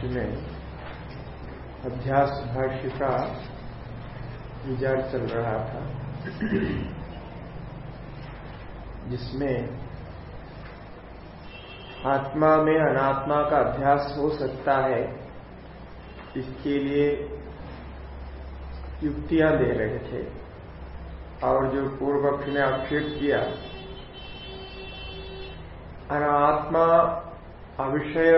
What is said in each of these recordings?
भाष्य में अभ्यास भाष्य का विचार चल रहा था, जिसमें आत्मा में अनात्मा का अभ्यास हो सकता है, इसके लिए युक्तियाँ दे रहे थे। और जो पूर्व पक्ष ने आक्षेप किया, अनात्मा अविषय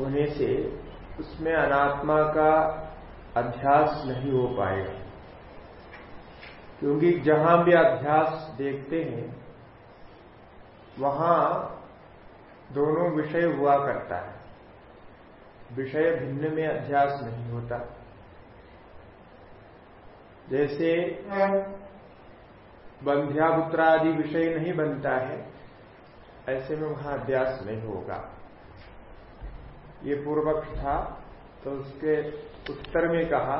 होने से उसमें अनात्मा का अध्यास नहीं हो पाएगा। क्योंकि जहाँ भी अध्यास देखते हैं, वहाँ दोनों विषय हुआ करता है। विषय भिन्न में अध्यास नहीं होता। जैसे बंध्यापुत्र आदि विषय नहीं बनता है, ऐसे में वहाँ अध्यास नहीं होगा। ये पूर्वक था तो उसके उत्तर में कहा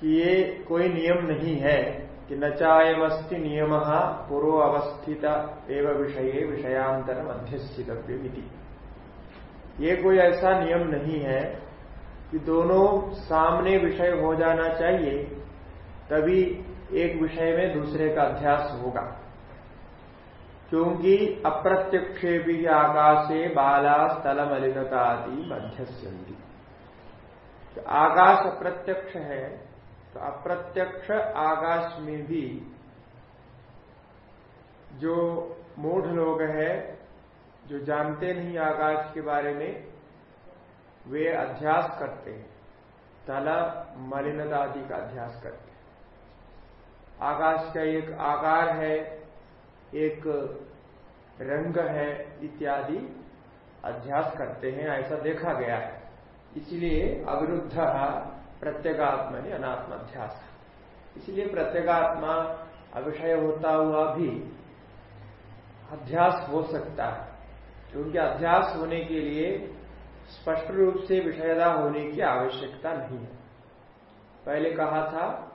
कि ये कोई नियम नहीं है कि न चायमस्ति नियम पूर्व अवस्थित एवं विषय विषयांतर मध्यस्थितव्य ये कोई ऐसा नियम नहीं है कि दोनों सामने विषय हो जाना चाहिए, तभी एक विषय में दूसरे का अध्यास होगा। क्योंकि अप्रत्यक्षे भी आकाशे बाला स्थल मलिनता आदि मध्यस्यंती तो आकाश अप्रत्यक्ष है तो अप्रत्यक्ष आकाश में भी जो मूढ़ लोग हैं, जो जानते नहीं आकाश के बारे में, वे अध्यास करते हैं। तल मलिनता आदि का अध्यास करते हैं। आकाश का एक आकार है एक रंग है इत्यादि अध्यास करते हैं, ऐसा देखा गया है। इसलिए अविरुद्ध प्रत्येगात्मा ने अनात्माध्यास। इसलिए प्रत्येगात्मा अविषय होता हुआ भी अध्यास हो सकता है। क्योंकि अध्यास होने के लिए स्पष्ट रूप से विषयदा होने की आवश्यकता नहीं है। पहले कहा था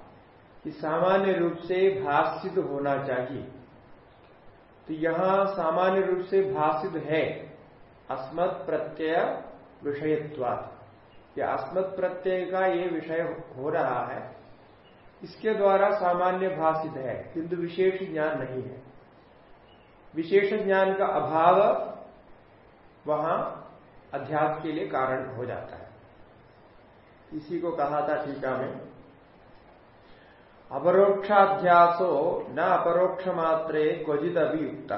कि सामान्य रूप से भाषित होना चाहिए। तो यहाँ सामान्य रूप से भाषित है। अस्मत् प्रत्यय विषयत्वाद या अस्मत् प्रत्यय का ये विषय हो रहा है, इसके द्वारा सामान्य भाषित है, किंतु विशेष ज्ञान नहीं है। विशेष ज्ञान का अभाव वहाँ अध्यात्म के लिए कारण हो जाता है। इसी को कहा था टीका में अपरोक्षाध्यासो न अपरोक्ष मात्रे क्वचित अभियुक्त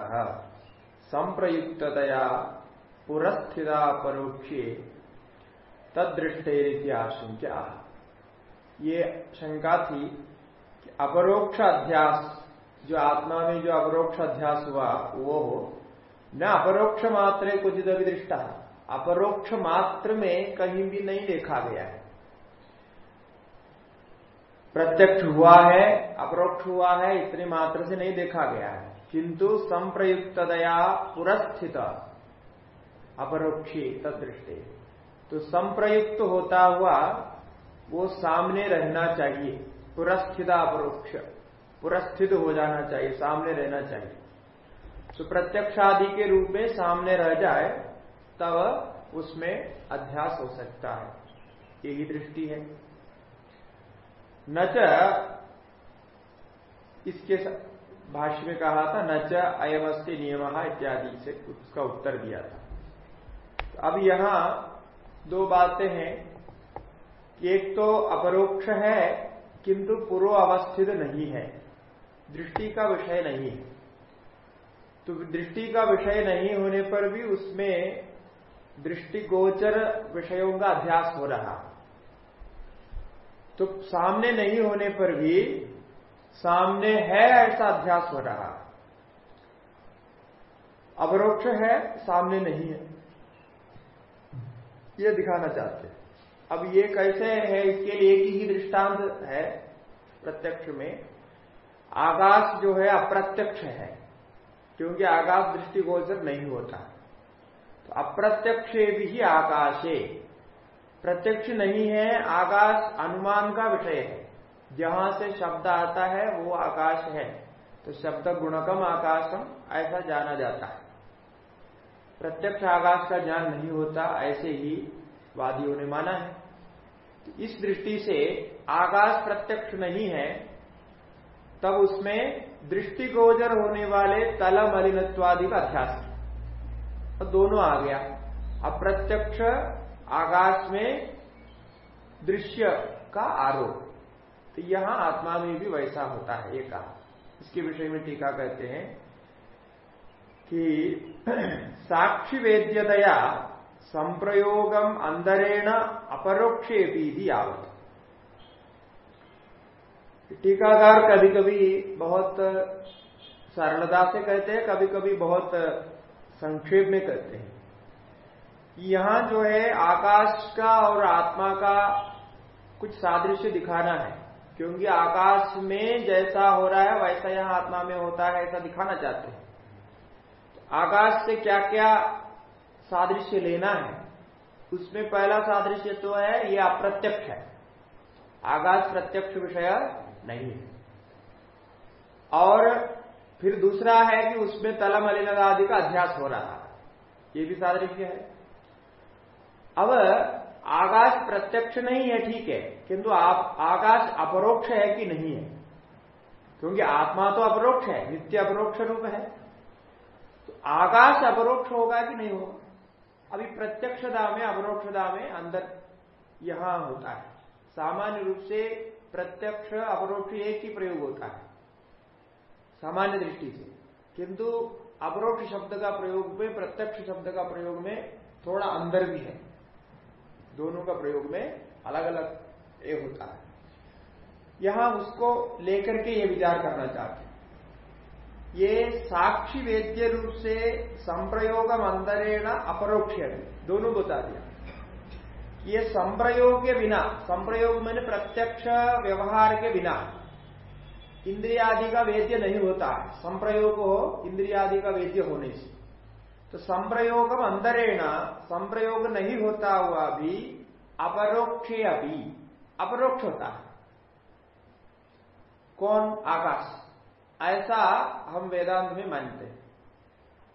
संप्रयुक्तया पुरस्थिता परोक्षे तदृष्टे आशंका ये शंका थी कि अपरोक्ष अध्यास जो आत्मा में जो अपरोक्ष अध्यास हुआ, वो न अपरोक्ष मात्रे कुछ अभिदृष्टा अपरोक्ष मात्र में कहीं भी नहीं देखा गया है। प्रत्यक्ष हुआ है, अपरोक्ष हुआ है, इतने मात्र से नहीं देखा गया है। किंतु संप्रयुक्तया पुरस्थित, अपरोक्षी तदृष्टि। तो संप्रयुक्त होता हुआ वो सामने रहना चाहिए, पुरस्थित, अपरोक्ष। पुरस्थित हो जाना चाहिए, सामने रहना चाहिए। तो प्रत्यक्ष आदि के रूप में सामने रह जाए, तब उसमें अध्यास हो सकता है। यही दृष्टि है। न इसके भाष्य में कहा था, न च अयमस्ति नियम इत्यादि से उसका उत्तर दिया था। तो अब यहाँ दो बातें हैं एक तो अपरोक्ष है, किंतु पूर्व अवस्थित नहीं है। दृष्टि का विषय नहीं है। तो दृष्टि का विषय नहीं होने पर भी उसमें दृष्टिगोचर विषयों का अध्यास हो रहा है। तो सामने नहीं होने पर भी सामने है ऐसा अध्यास हो रहा। अवरोक्ष है, सामने नहीं है। ये दिखाना चाहते हैं। अब ये कैसे है, इसके लिए एक ही दृष्टांत है प्रत्यक्ष में। आकाश जो है, अप्रत्यक्ष है, क्योंकि आकाश दृष्टिगोचर नहीं होता। तो अप्रत्यक्ष भी आकाशे। प्रत्यक्ष नहीं है, आकाश अनुमान का विषय है। जहाँ से शब्द आता है, वो आकाश है। तो शब्द गुणकम आकाशम, ऐसा जाना जाता है। प्रत्यक्ष आकाश का ज्ञान नहीं होता, ऐसे ही वादियों ने माना है। तो इस दृष्टि से आकाश प्रत्यक्ष नहीं है, तब उसमें दृष्टिगोचर होने वाले तल मलिनत्वादि का अध्यास तो दोनों आ गया। अप्रत्यक्ष आकाश में दृश्य का आरोप। तो यहाँ आत्मा में भी वैसा होता है, ये कहा। इसके विषय में टीका कहते हैं कि साक्षी वेद्यतया संप्रयोगम अंदरेण अपरोक्षे भी आवत टीकाकार कभी कभी बहुत सरलता से कहते हैं कभी कभी बहुत संक्षेप में कहते हैं। यहाँ जो है आकाश का और आत्मा का कुछ सादृश्य दिखाना है। क्योंकि आकाश में जैसा हो रहा है, वैसा यहाँ आत्मा में होता है, ऐसा दिखाना चाहते हैं। आकाश से क्या क्या सादृश्य लेना है, उसमें पहला सादृश्य तो है, ये अप्रत्यक्ष है। आकाश प्रत्यक्ष विषय नहीं है। और फिर दूसरा है कि उसमें तलम अलिनग आदि का अध्यास हो रहा है। ये भी सादृश्य है। अब आकाश प्रत्यक्ष नहीं है, ठीक है, किंतु आप, आकाश अपरोक्ष है कि नहीं है? क्योंकि आत्मा तो अपरोक्ष है, नित्य अपरोक्ष रूप है। तो आकाश अपरोक्ष होगा कि नहीं होगा? अभी प्रत्यक्षता में, अपरोक्षता में अंदर यहाँ होता है। सामान्य रूप से प्रत्यक्ष अपरोक्ष एक ही प्रयोग होता है, सामान्य दृष्टि से। किंतु अपरोक्ष शब्द का प्रयोग में, प्रत्यक्ष शब्द का प्रयोग में थोड़ा अंदर भी है। दोनों का प्रयोग में अलग अलग ये होता है। यहाँ उसको लेकर के ये विचार करना चाहते हैं। ये साक्षी वेद्य रूप से संप्रयोग अंतरेण अपरोक्ष दोनों बता दिया। ये संप्रयोग के बिना, संप्रयोग मैंने प्रत्यक्ष व्यवहार के बिना, इंद्रियादि का वेद्य नहीं होता। संप्रयोग हो, इंद्रियादि का वेद्य होने से। तो संप्रयोग अंदरेण संप्रयोग नहीं होता हुआ भी, अपरोक्ष अभी, अपरोक्ष होता है। कौन? आकाश। ऐसा हम वेदांत में मानते हैं।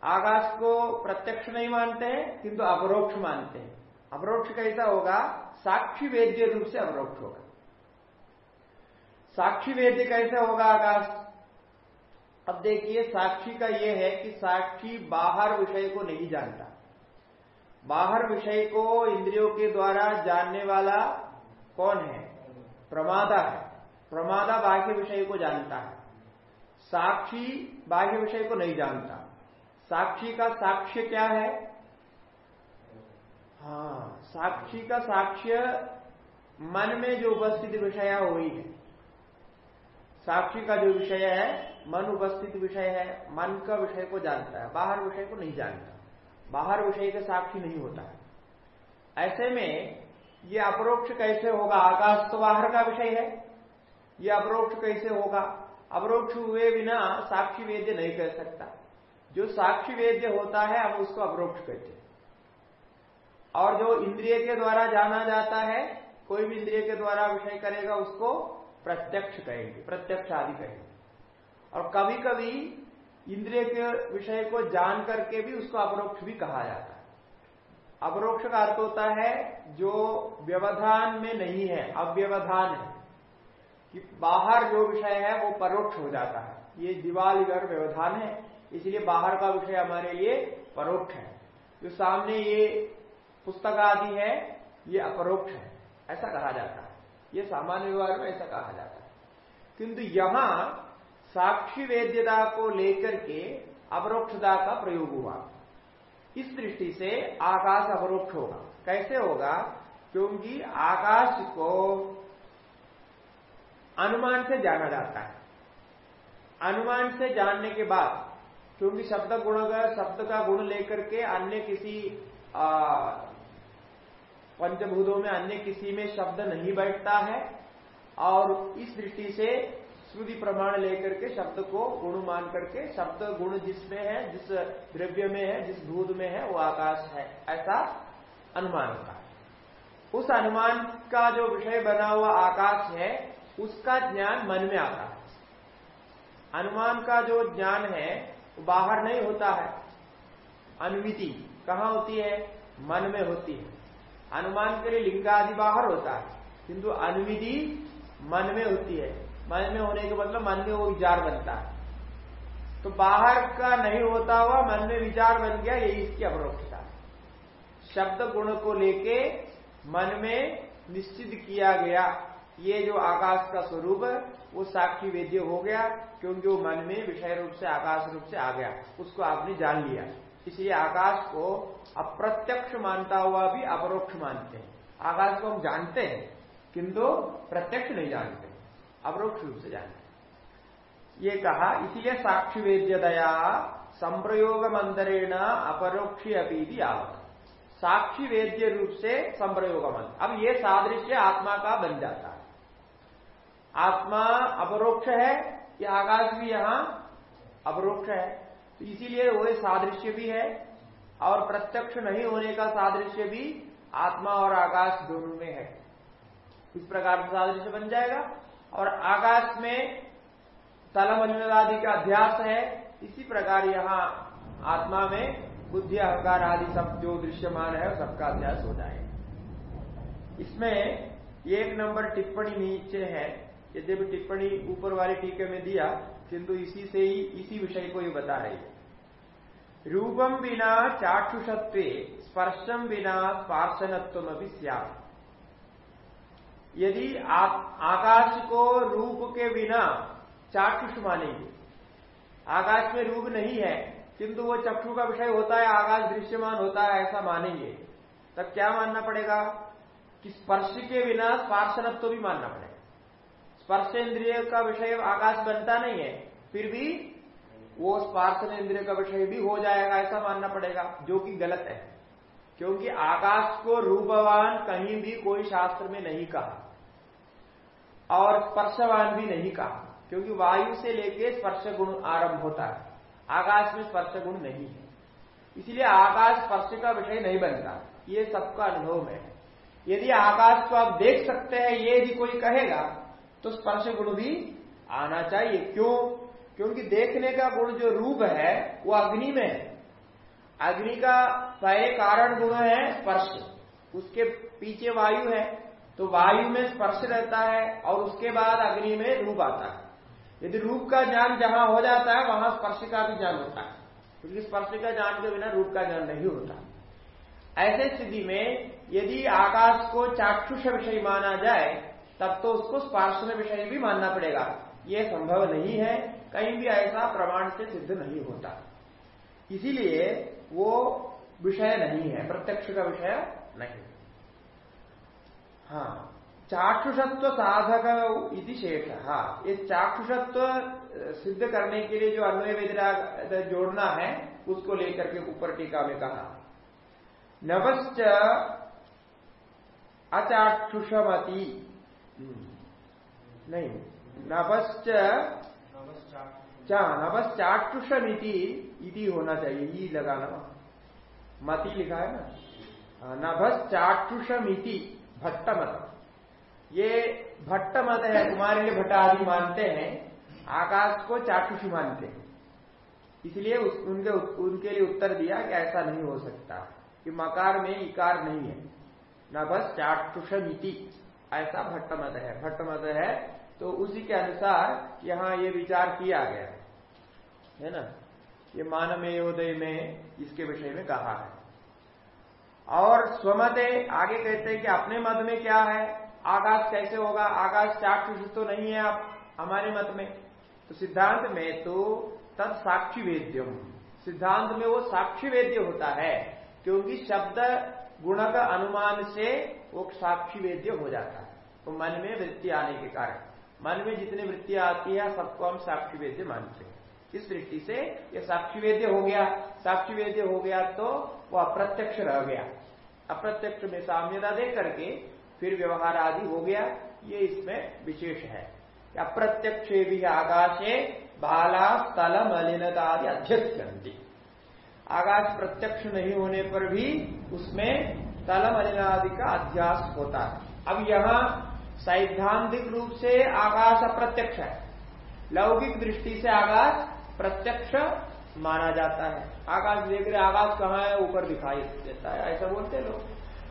आकाश को प्रत्यक्ष नहीं मानते हैं किंतु अपरोक्ष मानते हैं। अपरोक्ष कैसा होगा? साक्षी वेद्य रूप से अपरोक्ष होगा। साक्षी वेद्य कैसे होगा आकाश? अब देखिए, साक्षी का यह है कि साक्षी बाहर विषय को नहीं जानता। बाहर विषय को इंद्रियों के द्वारा जानने वाला कौन है? प्रमादा है। प्रमादा बाह्य विषय को जानता है। साक्षी बाह्य विषय को नहीं जानता। साक्षी का साक्ष्य क्या है? हाँ साक्षी का साक्ष्य मन में जो उपस्थित विषय हुई है। साक्षी का जो विषय है मन उपस्थित विषय है, मन का विषय को जानता है, बाहर विषय को नहीं जानता। बाहर विषय का साक्षी नहीं होता है। ऐसे में ये अपरोक्ष कैसे होगा? आकाश तो बाहर का विषय है। ये अपरोक्ष कैसे होगा? अपरोक्ष हुए बिना साक्षी वेद्य नहीं कह सकता। जो साक्षी वेद्य होता है, हम उसको अपरोक्ष कहते हैं। और जो इंद्रिय के द्वारा जाना जाता है, कोई भी इंद्रिय के द्वारा विषय करेगा, उसको प्रत्यक्ष कहेंगे प्रत्यक्ष आदि कहेंगे। और कभी कभी इंद्रिय के विषय को जान करके भी उसको अपरोक्ष भी कहा जाता है। अपरोक्ष का अर्थ होता है जो व्यवधान में नहीं है, अव्यवधान है, कि बाहर जो विषय है वो परोक्ष हो जाता है। ये दीवाल इधर व्यवधान है, इसलिए बाहर का विषय हमारे लिए परोक्ष है। जो सामने ये पुस्तक आदि है, ये अपरोक्ष है, ऐसा कहा जाता है। ये सामान्य व्यवहार में ऐसा कहा जाता है। किंतु यहाँ साक्षी वेद्यता को लेकर के अपरोक्षता का प्रयोग हुआ। इस दृष्टि से आकाश अपरोक्ष होगा। कैसे होगा? क्योंकि आकाश को अनुमान से जाना जाता है। अनुमान से जानने के बाद, क्योंकि शब्द गुण शब्द का गुण लेकर के अन्य किसी पंचभूतों में अन्य किसी में शब्द नहीं बैठता है। और इस दृष्टि से श्रुति प्रमाण लेकर के शब्द को गुण मान करके, शब्द गुण जिसमें है, जिस द्रव्य में है, जिस भूत में है, वो आकाश है। ऐसा अनुमान का उस अनुमान का जो विषय बना हुआ आकाश है, उसका ज्ञान मन में आता है। अनुमान का जो ज्ञान है, वो बाहर नहीं होता है। अनुमिति कहाँ होती है? मन में होती है। अनुमान के लिए लिंग आदि बाहर होता है, किंतु अनुमिति मन में होती है। मन में होने के मतलब मन में वो विचार बनता है। तो बाहर का नहीं होता हुआ मन में विचार बन गया, यही इसकी अवरोक्षता शब्द गुण को लेके मन में निश्चित किया गया। ये जो आकाश का स्वरूप है, वो साक्षी वेद्य हो गया, क्योंकि वो मन में विषय रूप से, आकाश रूप से आ गया। उसको आपने जान लिया। इसलिए आकाश को अप्रत्यक्ष मानता हुआ भी अपरोक्ष मानते हैं। आकाश को हम जानते हैं, किंतु प्रत्यक्ष नहीं जानते। अपरोक्ष रूप से जानते ये कहा, इसीलिए साक्षी वेद्यतया संप्रयोग मंदरेण अपरोक्षी अभी आवत साक्षी वेद्य रूप से संप्रयोग मंत्र अब ये सादृश्य आत्मा का बन जाता है। आत्मा अपरोक्ष है, या आकाश भी यहाँ अपरोक्ष है। तो इसीलिए वो सादृश्य भी है, और प्रत्यक्ष नहीं होने का सादृश्य भी आत्मा और आकाश दोनों में है। इस प्रकार से सादृश्य बन जाएगा। और आकाश में तलम आदि का अध्यास है, इसी प्रकार यहाँ आत्मा में बुद्धि, अहकार आदि सब जो दृश्यमान है सबका अध्यास हो जाएगा इसमें एक नंबर टिप्पणी नीचे है यद्यपि टिप्पणी ऊपर वाले टीके में दिया, किंतु इसी से ही, इसी विषय को ये बता रही है। रूपम बिना चाक्षुषत्व, स्पर्शम बिना स्पार्शनत्व अभी यदि आप आकाश को रूप के बिना चाक्षुष मानेंगे। आकाश में रूप नहीं है, किंतु वो चक्षु का विषय होता है, आकाश दृश्यमान होता है, ऐसा मानेंगे। तब क्या मानना पड़ेगा? कि स्पर्श के बिना स्पार्शनत्व भी मानना पड़ेगा। स्पर्श इंद्रिय का विषय आकाश बनता नहीं है, फिर भी वो स्पर्शन इंद्रिय का विषय भी हो जाएगा, ऐसा मानना पड़ेगा, जो कि गलत है। क्योंकि आकाश को रूपवान कहीं भी कोई शास्त्र में नहीं कहा। और स्पर्शवान भी नहीं कहा, क्योंकि वायु से लेके स्पर्श गुण आरंभ होता है। आकाश में स्पर्श गुण नहीं है। इसलिए आकाश स्पर्श का विषय नहीं बनता। ये सबका अनुभव है। यदि आकाश को आप देख सकते हैं, ये यदि कोई कहेगा तो स्पर्श गुण भी आना चाहिए। क्यों? क्योंकि देखने का गुण जो रूप है, वो अग्नि में है। अग्नि का पहले कारण गुण है स्पर्श। उसके पीछे वायु है। तो वायु में स्पर्श रहता है और उसके बाद अग्नि में रूप आता है। यदि रूप का ज्ञान जहाँ हो जाता है, वहाँ स्पर्श का भी ज्ञान होता है। क्योंकि स्पर्श का ज्ञान के बिना रूप का ज्ञान नहीं होता। ऐसे स्थिति में यदि आकाश को चाक्षुष विषय माना जाए, तब तो उसको स्पार्शन विषय भी मानना पड़ेगा। ये संभव नहीं है। कहीं भी ऐसा प्रमाण से सिद्ध नहीं होता। इसीलिए वो विषय नहीं है, प्रत्यक्ष का विषय नहीं हाँ चाक्षुषत्व साधक इति शेष। हाँ ये चाक्षुषत्व सिद्ध करने के लिए जो अन्वय वेदना जोड़ना है उसको लेकर के ऊपर टीका में कहा। नवश्च अचाक्षुषमती। हम्म। नहीं नवश्च नवश्चाक्षुषमिति इति होना चाहिए ई लगाना। मति लिखा है ना? हाँ, नभश्चाक्षुषमिति भट्ट मत ये भट्ट मत है, कुमारी भट्ट आदि मानते हैं, आकाश को चाक्षुष मानते हैं। इसलिए उनके उनके लिए उत्तर दिया कि ऐसा नहीं हो सकता, कि मकार में इकार नहीं है। न बस चाक्षुषमिति, ऐसा भट्ट मत है। भट्ट मत है तो उसी के अनुसार यहाँ ये विचार किया गया है ना? ये मानमेयोदय में इसके विषय में कहा है। और स्वमते आगे कहते हैं कि अपने मत में क्या है? आकाश कैसे होगा? आकाश चाक्षुष तो नहीं है आप, हमारे मत में। तो सिद्धांत में तो तब साक्षी वेद्यम। सिद्धांत में वो साक्षी वेद्य होता है, क्योंकि शब्द गुण का अनुमान से वो साक्षी वेद्य हो जाता है। तो मन में वृत्ति आने के कारण, मन में जितनी वृत्ति आती है, सबको हम साक्षी वेद्य मानते हैं। इस दृष्टि से? ये साक्षी वेद्य हो गया। साक्षी वेद्य हो गया तो वो अप्रत्यक्ष रह गया। अप्रत्यक्ष में साम्यता दे करके फिर व्यवहार आदि हो गया। ये इसमें विशेष है। अप्रत्यक्ष भी आकाशे बाला स्थल मलिनता आदि अध्यक्ष आकाश प्रत्यक्ष नहीं होने पर भी उसमें तलम अनिलादि का अध्यास होता है। अब यहाँ सैद्धांतिक रूप से आकाश अप्रत्यक्ष है। लौकिक दृष्टि से आकाश प्रत्यक्ष माना जाता है। आकाश देख रहे आकाश कहाँ है, ऊपर दिखाई देता है। ऐसा बोलते लोग।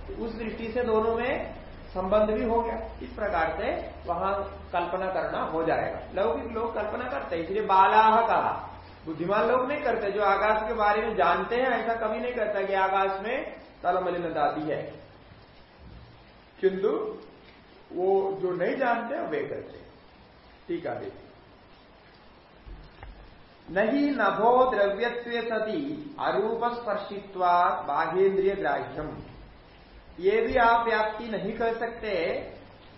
तो उस दृष्टि से दोनों में संबंध भी हो गया। इस प्रकार से वहाँ कल्पना करना हो जाएगा। लौकिक लोग कल्पना करते हैं, इसलिए बालाह कहा। बुद्धिमान लोग नहीं करते, जो आकाश के बारे में जानते हैं, ऐसा कभी नहीं करता कि आकाश में तलमलिन दादी है। किंतु वो जो नहीं जानते, वे करते ठीक है देखिए नहीं नभो द्रव्यत्व सती अरूप स्पर्शित्वा बाहेन्द्रिय ग्राह्यम ये भी आप व्याप्ति नहीं कर सकते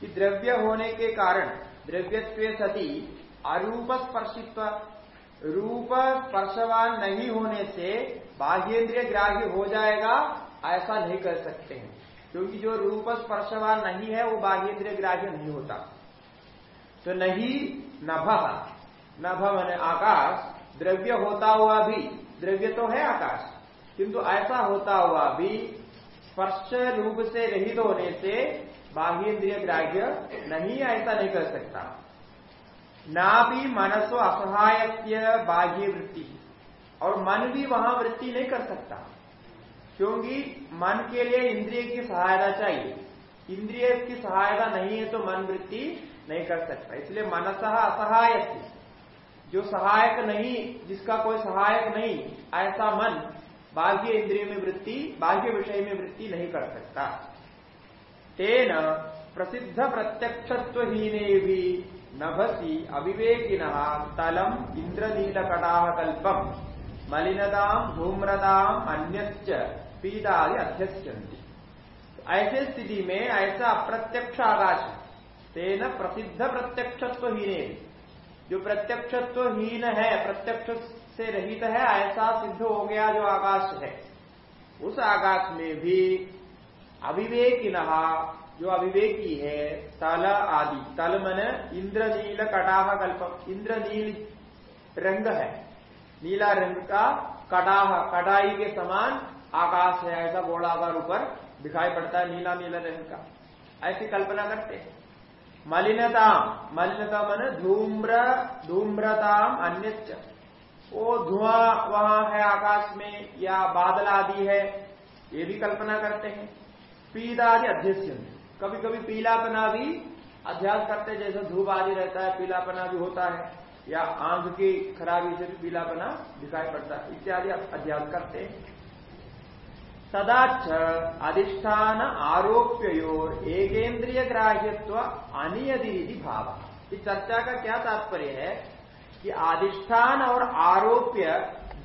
कि द्रव्य होने के कारण द्रव्यत्व सती अरूप स्पर्शित्व रूप स्पर्शवान नहीं होने से बाह्येन्द्रिय ग्राह्य हो जाएगा, ऐसा नहीं कर सकते हैं। क्योंकि जो रूप स्पर्शवान नहीं है, वो बाह्येन्द्रिय ग्राह्य नहीं होता। तो नहीं नभ नभ मैंने आकाश द्रव्य होता हुआ भी, द्रव्य तो है आकाश, किंतु ऐसा होता हुआ भी स्पर्श रूप से रहित होने से बाह्य इंद्रिय ग्राह्य नहीं, ऐसा नहीं कर सकता। ना भी मनसो असहाय बाह्य वृत्ति, और मन भी वहाँ वृत्ति नहीं कर सकता, क्योंकि मन के लिए इंद्रिय की सहायता चाहिए। इंद्रिय की सहायता नहीं है तो मन वृत्ति नहीं कर सकता, इसलिए मनस असहाय जो सहायक नहीं, जिसका कोई सहायक नहीं, ऐसा मन बाह्य इंद्रिय में वृत्ति, बाह्य विषय में वृत्ति नहीं कर सकता। तेन प्रसिद्ध प्रत्यक्षत्वहीने भी नभसी अविवेकिन तलम इंद्रनील कटाह कल्पम मलिनदाम धूम्रदाम अन्य पीडादि ऐसे स्थिति में ऐसा अप्रत्यक्ष आकाश तेन प्रसिद्ध प्रत्यक्षत्वहीने जो प्रत्यक्षत्वहीन है, प्रत्यक्ष से रहित है, ऐसा सिद्ध हो गया जो आकाश है। उस आकाश में भी अविवेकी नहा जो अविवेकी है, तल आदि, तल मन, इंद्रनील कटाह कल्प, इंद्रनील रंग है। नीला रंग का कटाह, कटाई के समान आकाश है, ऐसा गोलाकार ऊपर दिखाई पड़ता है नीला नीला रंग का। ऐसी कल्पना करते हैं। मलिनता मलिनता मन धूम्र, धूम्रताम अन्य वो धुआँ वहाँ है आकाश में, या बादल आदि है, ये भी कल्पना करते हैं। पीला आदि अध्यक्ष कभी कभी पीलापना भी अध्यास करते जैसे धूप आदि रहता है, पीलापना भी होता है। या आँख की खराबी से भी पीलापना दिखाई पड़ता है। इत्यादि अध्यास करते हैं। सदाच अधिष्ठान आरोप्योर एकेन्द्रिय ग्राह्यत्व अनियदि भाव। इस चर्चा का क्या तात्पर्य है कि अधिष्ठान और आरोप्य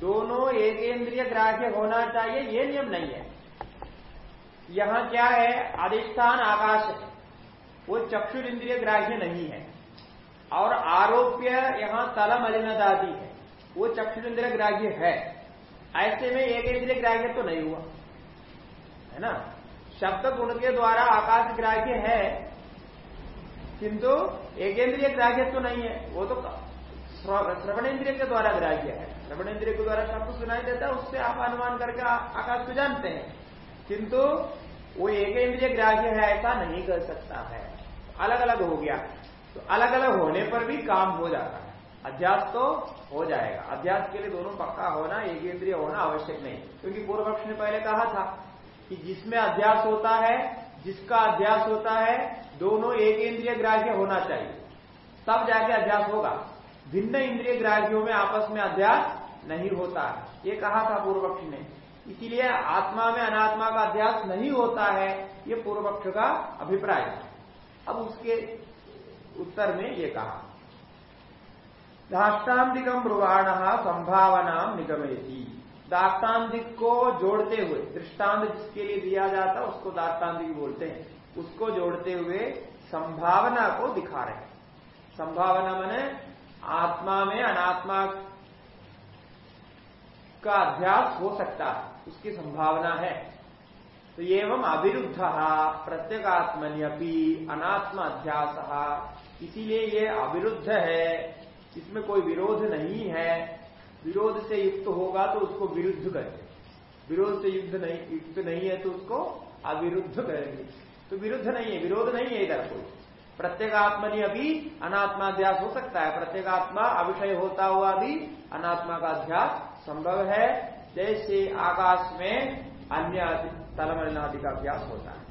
दोनों एकेन्द्रिय ग्राह्य होना चाहिए, ये नियम नहीं है। यहाँ क्या है? अधिष्ठान आकाश है। वो चक्षुर इंद्रिय ग्राह्य नहीं है। और आरोप्य यहाँ तलम अलिनदादी है। वो चक्षुर इंद्रिय ग्राह्य है। ऐसे में एक इंद्रिय ग्राह्य तो नहीं हुआ। है ना? शब्द गुण के द्वारा आकाश ग्राह्य है। किंतु एकेंद्रिय ग्राह्य तो नहीं है। वो तो श्रवण इंद्रिय के द्वारा ग्राह्य है। श्रवण इंद्रिय के द्वारा शब्द सुनाई देता है, उससे आप अनुमान करके आकाश को जानते हैं। किंतु वो एक इंद्रिय ग्राह्य है, ऐसा नहीं कर सकता है। अलग अलग हो गया। तो अलग अलग होने पर भी काम हो जाता है। अध्यास तो हो जाएगा। अध्यास के लिए दोनों पक्का होना एक इंद्रिय होना आवश्यक नहीं। क्योंकि पूर्व पक्ष ने पहले कहा था कि जिसमें अध्यास होता है, जिसका अध्यास होता है, दोनों एक इंद्रिय ग्राह्य होना चाहिए। तब जाके अध्यास होगा। भिन्न इंद्रिय ग्राह्यों में आपस में अध्यास नहीं होता है। ये कहा था पूर्व पक्ष ने। इसीलिए आत्मा में अनात्मा का अध्यास नहीं होता है, ये पूर्व पक्ष का अभिप्राय है। अब उसके उत्तर में ये कहा। दाष्टान्तिकम ब्रुवाण संभावना निगमेती दाष्टान्तिक को जोड़ते हुए, दृष्टांत जिसके लिए दिया जाता है उसको दाष्टान्तिक बोलते हैं। उसको जोड़ते हुए संभावना को दिखा रहे हैं। संभावना मैंने आत्मा में अनात्मा का अध्यास हो सकता है उसकी संभावना है। तो एवं अविरुद्ध, प्रत्येगात्मन्यपी अनात्म अध्यास। इसीलिए ये अविरुद्ध है, इसमें कोई विरोध नहीं है। विरोध से युक्त होगा तो उसको विरुद्ध करेंगे। विरोध से युद्ध नहीं, युक्त नहीं है तो उसको अविरुद्ध करेंगे। तो विरुद्ध नहीं है, विरोध नहीं है इधर कोई। प्रत्येगात्मनि अभी अनात्माध्यास हो सकता है। प्रत्येगात्मा अविषय होता हुआ भी अनात्मा का अध्यास संभव है। जैसे आकाश में अन्य तलमलनादि का अभ्यास होता है।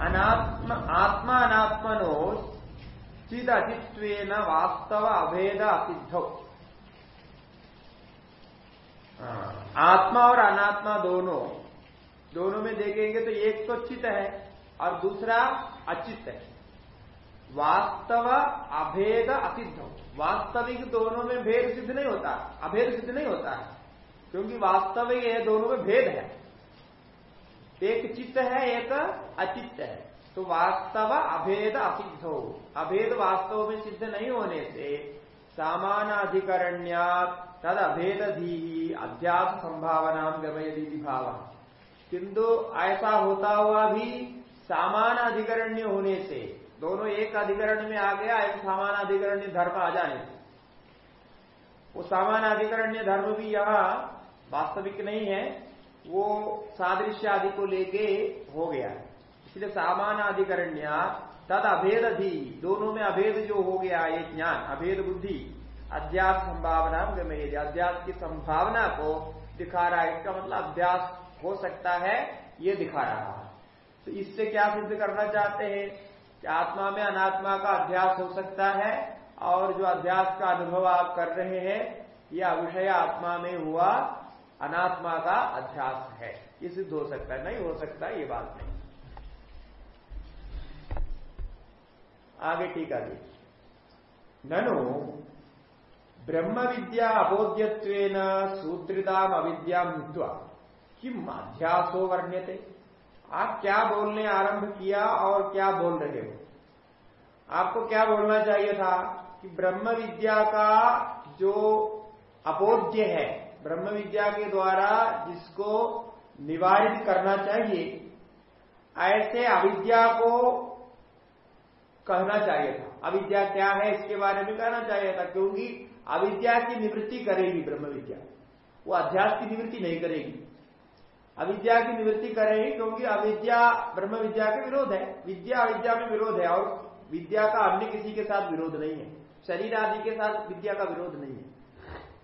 अनात्म, आत्मा अनात्मनो चिद अतित्व वास्तव अभेद असिद्ध। आत्मा और अनात्मा दोनों। दोनों में देखेंगे तो एक तो चित है और दूसरा अचित है। वास्तव अभेद असिद्ध। वास्तविक दोनों में भेद सिद्ध नहीं होता। अभेद सिद्ध नहीं होता है। क्योंकि वास्तविक ये दोनों में भेद है। एक चित्त है, एक अचित्त है। तो वास्तव अभेद असिद्ध हो। अभेद वास्तव में सिद्ध नहीं होने से सामान अधिकरण्या तद अभेदी धी अध्यास संभावना गमयदी भाव। किंतु ऐसा होता हुआ भी सामान अधिकरण्य होने से, दोनों एक अधिकरण में आ गया, एक सामान अधिकरण्य धर्म आ जाने से। वो सामान अधिकरण्य धर्म भी यहाँ वास्तविक नहीं है, वो सादृश्य आदि को लेके हो गया। इसलिए सामान अधिकरण्य तद अभेद धी दोनों में अभेद जो हो गया, ये ज्ञान, अभेद बुद्धि अध्यास संभावना गमेद अध्यास की संभावना को दिखा रहा है, इसका मतलब अभ्यास हो सकता है, ये दिखा रहा है। तो इससे क्या सिद्ध करना चाहते हैं? कि आत्मा में अनात्मा का अध्यास हो सकता है, और जो अध्यास का अनुभव आप कर रहे हैं यह अविषय आत्मा में हुआ अनात्मा का अध्यास है। ये सिद्ध हो सकता है, नहीं हो सकता, ये बात नहीं। आगे ठीक आगे। ननु ब्रह्म विद्या अबोध्यत्व सूत्रिताम अविद्या मुद्वा किम अध्यासो वर्ण्यते? आप क्या बोलने आरंभ किया और क्या बोल रहे हो? आपको क्या बोलना चाहिए था कि ब्रह्म विद्या का जो अपोध्य है ब्रह्म विद्या के द्वारा जिसको निवारित करना चाहिए, ऐसे अविद्या को कहना चाहिए था। अविद्या क्या है, इसके बारे में कहना चाहिए था, क्योंकि अविद्या की निवृत्ति करेगी ब्रह्म विद्या वो अध्यास की निवृत्ति नहीं करेगी। अविद्या की निवृत्ति करेगी क्योंकि अविद्या ब्रह्म विद्या के विरोध है। विद्या अविद्या में विरोध है और विद्या का अन्य किसी के साथ विरोध नहीं है। शरीर आदि के साथ विद्या का विरोध नहीं है।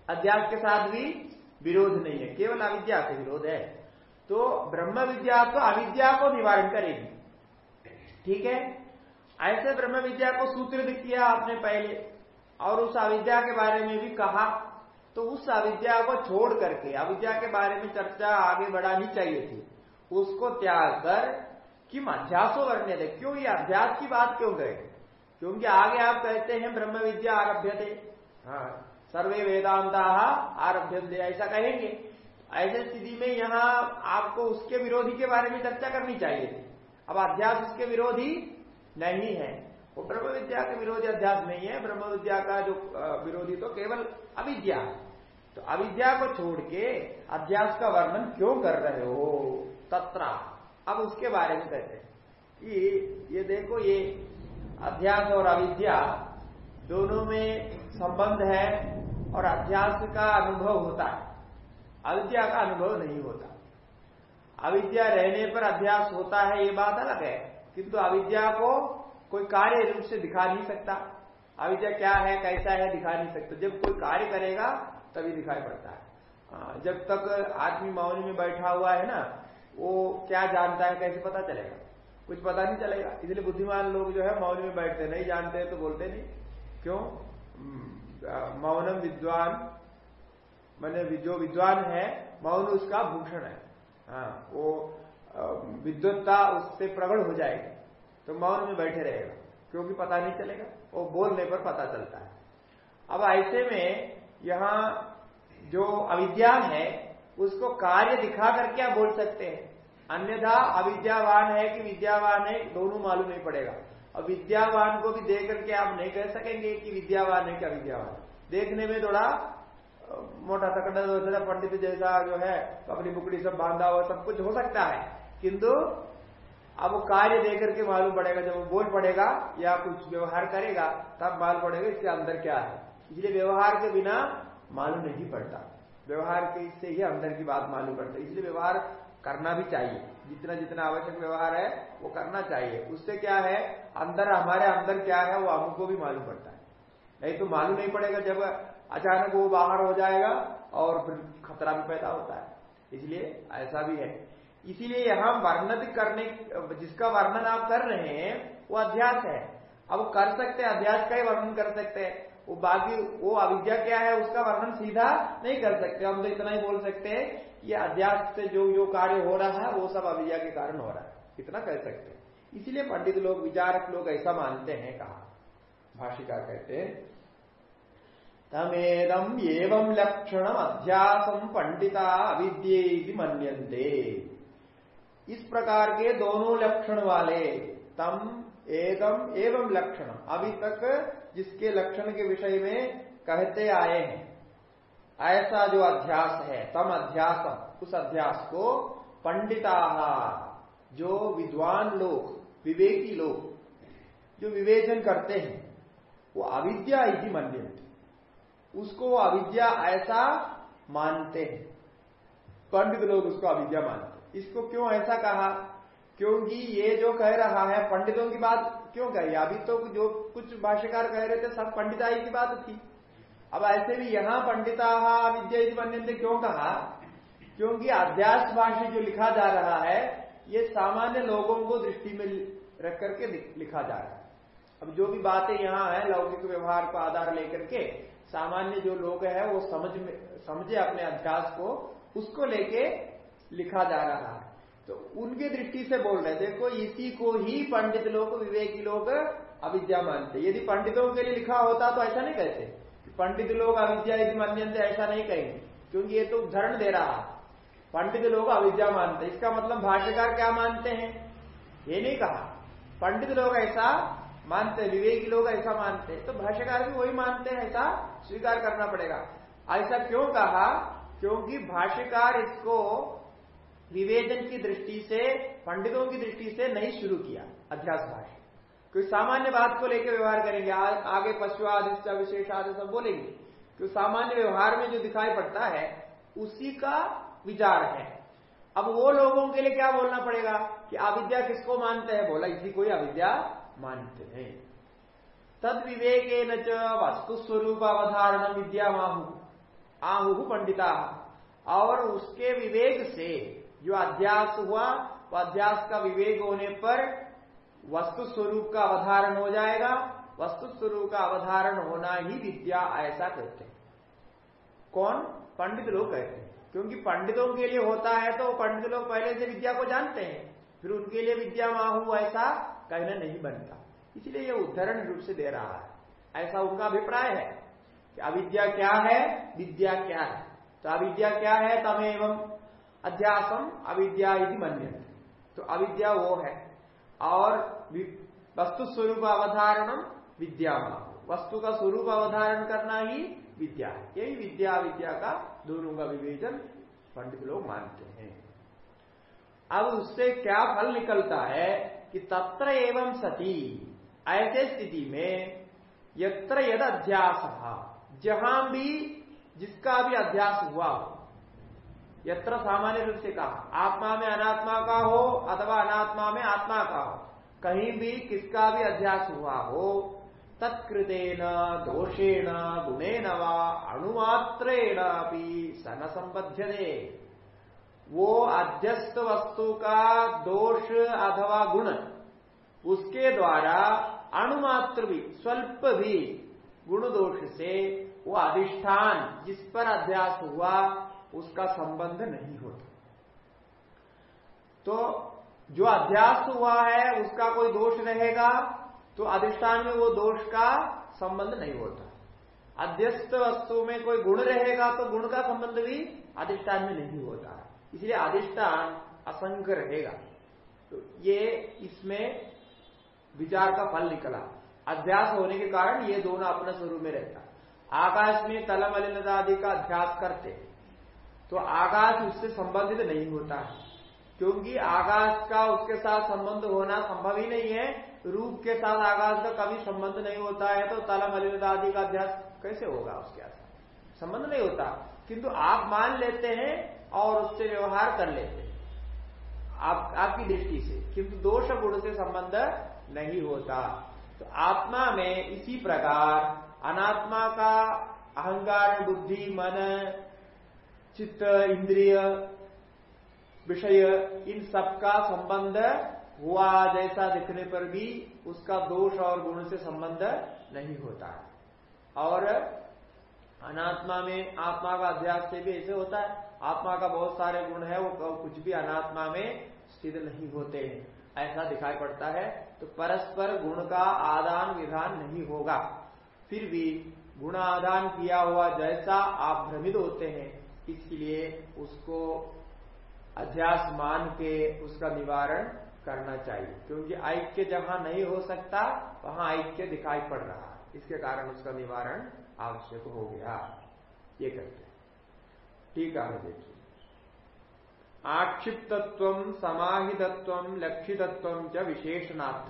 अध्यास के साथ भी विरोध नहीं है। केवल अविद्या से विरोध है। तो ब्रह्म विद्या तो अविद्या को निवारण करेगी। ठीक है? ऐसे ब्रह्म विद्या को सूत्रित किया आपने पहले और उस अविद्या के बारे में भी कहा तो उस अविद्या को छोड़ करके अविद्या के बारे में चर्चा आगे बढ़ानी चाहिए थी उसको त्याग कर किम अध्यासो वर्ण्य थे क्यों ये अध्यास की बात क्यों गए क्योंकि आगे आप कहते हैं ब्रह्म विद्या आरभ्य थे हाँ। सर्वे वेदांता आरभ्य थे ऐसा कहेंगे। ऐसे स्थिति में यहाँ आपको उसके विरोधी के बारे में चर्चा करनी चाहिए थी। अब अध्यास उसके विरोधी नहीं है। वो ब्रह्म विद्या के विरोधी अध्यास नहीं है। ब्रह्म विद्या का जो विरोधी तो केवल अविद्या। तो अविद्या को छोड़ के अध्यास का वर्णन क्यों कर रहे हो? तत्रा। अब उसके बारे में कहते हैं कि ये देखो, ये अध्यास और अविद्या दोनों में संबंध है और अध्यास का अनुभव होता है। अविद्या का अनुभव नहीं होता। अविद्या रहने पर अध्यास होता है, ये बात अलग है। किंतु अविद्या को कोई कार्य रूप से दिखा नहीं सकता। अविद्या क्या है कैसा है दिखा नहीं सकता। जब कोई कार्य करेगा तभी दिखाई पड़ता है। जब तक आदमी मौन में बैठा हुआ है ना वो क्या जानता है कैसे पता चलेगा? कुछ पता नहीं चलेगा। इसलिए बुद्धिमान लोग जो है मौन में बैठते नहीं जानते तो बोलते नहीं। क्यों? हम्म, मौनम विद्वान मैंने जो विद्वान है मौन उसका भूषण है। हाँ वो विद्वत्ता उससे प्रबल हो जाएगी तो मौन में बैठे रहेगा, क्योंकि पता नहीं चलेगा, वो बोलने पर पता चलता है। अब ऐसे में यहाँ जो अविद्या है, उसको कार्य दिखा कर क्या बोल सकते हैं? अन्यथा अविद्यावान है कि विद्यावान है, दोनों मालूम नहीं पड़ेगा। और विद्यावान को भी देख करके आप नहीं कह सकेंगे कि विद्यावान है क्या विद्यावान। देखने में थोड़ा मोटा तकड़ा पंडित जैसा जो है, अपनी बुकड़ी सब बांधा हुआ, सब कुछ हो सकता है। किंतु अब वो कार्य देकर के मालूम पड़ेगा, जब वो बोल पड़ेगा या कुछ व्यवहार करेगा, तब मालूम पड़ेगा इसके अंदर क्या है। इसलिए व्यवहार के बिना मालूम नहीं पड़ता। व्यवहार के इससे ही अंदर की बात मालूम पड़ता है। इसलिए व्यवहार करना भी चाहिए। जितना जितना आवश्यक व्यवहार है, वो करना चाहिए। उससे क्या है? अंदर, हमारे अंदर क्या है, वो हमको भी मालूम पड़ता है। नहीं तो मालूम नहीं पड़ेगा जब अचानक वो बाहर हो जाएगा और फिर खतरा भी पैदा होता है। इसलिए ऐसा भी है। इसीलिए यहाँ वर्णन करने, जिसका वर्णन आप कर रहे हैं, वो अध्यास है। अब कर सकते हैं, अध्यास का ही वर्णन कर सकते हैं। वो बाकी, वो अविद्या क्या है, उसका वर्णन सीधा नहीं कर सकते। हम तो इतना ही बोल सकते हैं कि अध्यास से जो जो कार्य हो रहा है, वो सब अविद्या के कारण हो रहा है। इतना कह सकते हैं। इसीलिए पंडित लोग, विचारक लोग ऐसा मानते हैं, कहा। भाषिका कहते हैं तमेदम एवं लक्षण अध्यासम पंडिता अविद्ये मनते इस प्रकार के दोनों लक्षण वाले, तम, एदम, एवं लक्षण। अभी तक जिसके लक्षण के विषय में कहते आए हैं, ऐसा जो अध्यास है, तम अध्यास, उस अध्यास को पंडिता जो विद्वान लोग, विवेकी लोग, जो विवेचन करते हैं, वो अविद्या ही मन्यंत उसको अविद्या ऐसा मानते हैं। पंडित लोग उसको अविद्या मानते इसको क्यों ऐसा कहा? क्योंकि ये जो कह रहा है, पंडितों की बात क्यों कही? अभी तो जो कुछ भाष्यकार कह रहे थे, सब पंडिताई की बात थी। अब ऐसे भी यहाँ पंडिता विद्या बनने क्यों कहा? क्योंकि अध्यास भाष्य जो लिखा जा रहा है, ये सामान्य लोगों को दृष्टि में रख करके लिखा जा रहा है। अब जो भी बातें यहाँ है, लौकिक व्यवहार को आधार लेकर के, सामान्य जो लोग है, वो समझ में, समझे अपने अध्यास को, उसको लेके लिखा जा रहा है। तो उनकी दृष्टि से बोल रहे देखो, इसी को ही पंडित लोग, विवेकी लोग अविद्या मानते यदि पंडितों के लिए लिखा होता तो ऐसा नहीं कहते। पंडित लोग अविद्या यदि मान्यते ऐसा नहीं कहेंगे। क्योंकि ये तो उदाहरण दे रहा है। पंडित लोग अविद्या मानते इसका मतलब भाष्यकार क्या मानते हैं? ये नहीं कहा। पंडित लोग ऐसा मानते विवेकी लोग ऐसा मानते तो भाष्यकार भी वही मानते हैं, ऐसा स्वीकार करना पड़ेगा। ऐसा क्यों कहा? क्योंकि भाष्यकार इसको विवेचन की दृष्टि से पंडितों की दृष्टि से नहीं शुरू किया। अध्यास भाष्य कोई सामान्य बात को लेकर व्यवहार करेंगे आ, आगे पशु आदि विशेष आदि सब बोलेंगे। क्योंकि सामान्य व्यवहार में जो दिखाई पड़ता है उसी का विचार है। अब वो लोगों के लिए क्या बोलना पड़ेगा कि अविद्या किसको मानते हैं? बोला इसी कोई अविद्या मानते हैं। तद विवेक न वस्तु स्वरूप अवधारण विद्या आहु पंडिता। और उसके विवेक से जो अध्यास हुआ, वो अध्यास का विवेक होने पर वस्तु स्वरूप का अवधारण हो जाएगा। वस्तु स्वरूप का अवधारण होना ही विद्या, ऐसा कहते हैं। कौन? पंडित लोग कहते हैं। क्योंकि पंडितों के लिए होता है तो पंडित लोग पहले से विद्या को जानते हैं। फिर उनके लिए विद्या माहू ऐसा कहना नहीं बनता। इसलिए ये उदाहरण रूप से दे रहा है। ऐसा उनका अभिप्राय है कि अविद्या क्या है? विद्या क्या है? तो अविद्या क्या है? तम एवं अध्यासम अविद्या मन्य तो अविद्या वो है। और वस्तु स्वरूप अवधारणम विद्या वस्तु का स्वरूप अवधारण करना ही विद्या यही विद्या विद्या का दोनों का विवेचन पंडित लोग मानते हैं। अब उससे क्या फल निकलता है कि तत्र एवं सती, ऐसे स्थिति में यत्र यद अध्यास जहाँ भी जिसका भी अध्यास हुआ हो यत्र सामान्य रूप से कहा। आत्मा में अनात्मा का हो अथवा अनात्मा में आत्मा का हो। कहीं भी किसका भी अध्यास हुआ हो, तत्कृतेन, दोषेण, गुणेन वा अणुमात्रेण भी सन संबद्ध वो अध्यस्त वस्तु का दोष अथवा गुण, उसके द्वारा अणुमात्र भी, स्वल्प भी गुण दोष से वो अधिष्ठान जिस पर अध्यास हुआ उसका संबंध नहीं होता। तो जो अध्यास हुआ है, उसका कोई दोष रहेगा तो अधिष्ठान में वो दोष का संबंध नहीं होता। अध्यस्त वस्तु में कोई गुण रहेगा तो गुण का संबंध भी अधिष्ठान में नहीं होता। इसलिए अधिष्ठान असंख्य रहेगा। तो ये इसमें विचार का फल निकला। अध्यास होने के कारण ये दोनों अपने स्वरूप में रहता। आकाश में तल मलिनता का अध्यास करते। तो आकाश उससे संबंधित नहीं होता है। क्योंकि आकाश का उसके साथ संबंध होना संभव ही नहीं है। रूप के साथ आकाश का कभी संबंध नहीं होता है तो तल मलिनता आदि का अध्यास कैसे होगा उसके साथ? संबंध नहीं होता। किंतु आप मान लेते हैं और उससे व्यवहार कर लेते हैं। आप, आपकी दृष्टि से। किंतु दोष गुण से संबंध नहीं होता। तो आत्मा में इसी प्रकार अनात्मा का अहंकार बुद्धि मन चित्त, इंद्रिय विषय, इन सबका संबंध हुआ जैसा दिखने पर भी उसका दोष और गुण से संबंध नहीं होता। है और अनात्मा में आत्मा का अध्यास से भी ऐसे होता है। आत्मा का बहुत सारे गुण है, वो कुछ भी अनात्मा में स्थित नहीं होते। हैं ऐसा दिखाई पड़ता है। तो परस्पर गुण का आदान विधान नहीं होगा। फिर भी गुण आदान किया हुआ जैसा आप भ्रमित होते हैं इसलिए उसको अध्यास मान के उसका निवारण करना चाहिए। क्योंकि ऐक्य जहाँ नहीं हो सकता, वहाँ ऐक्य दिखाई पड़ रहा है। इसके कारण उसका निवारण आवश्यक हो गया। ये कहते हैं। ठीक है देखिए। आक्षिप्तत्व, समाहितत्व, लक्षितत्व च विशेषणार्थ।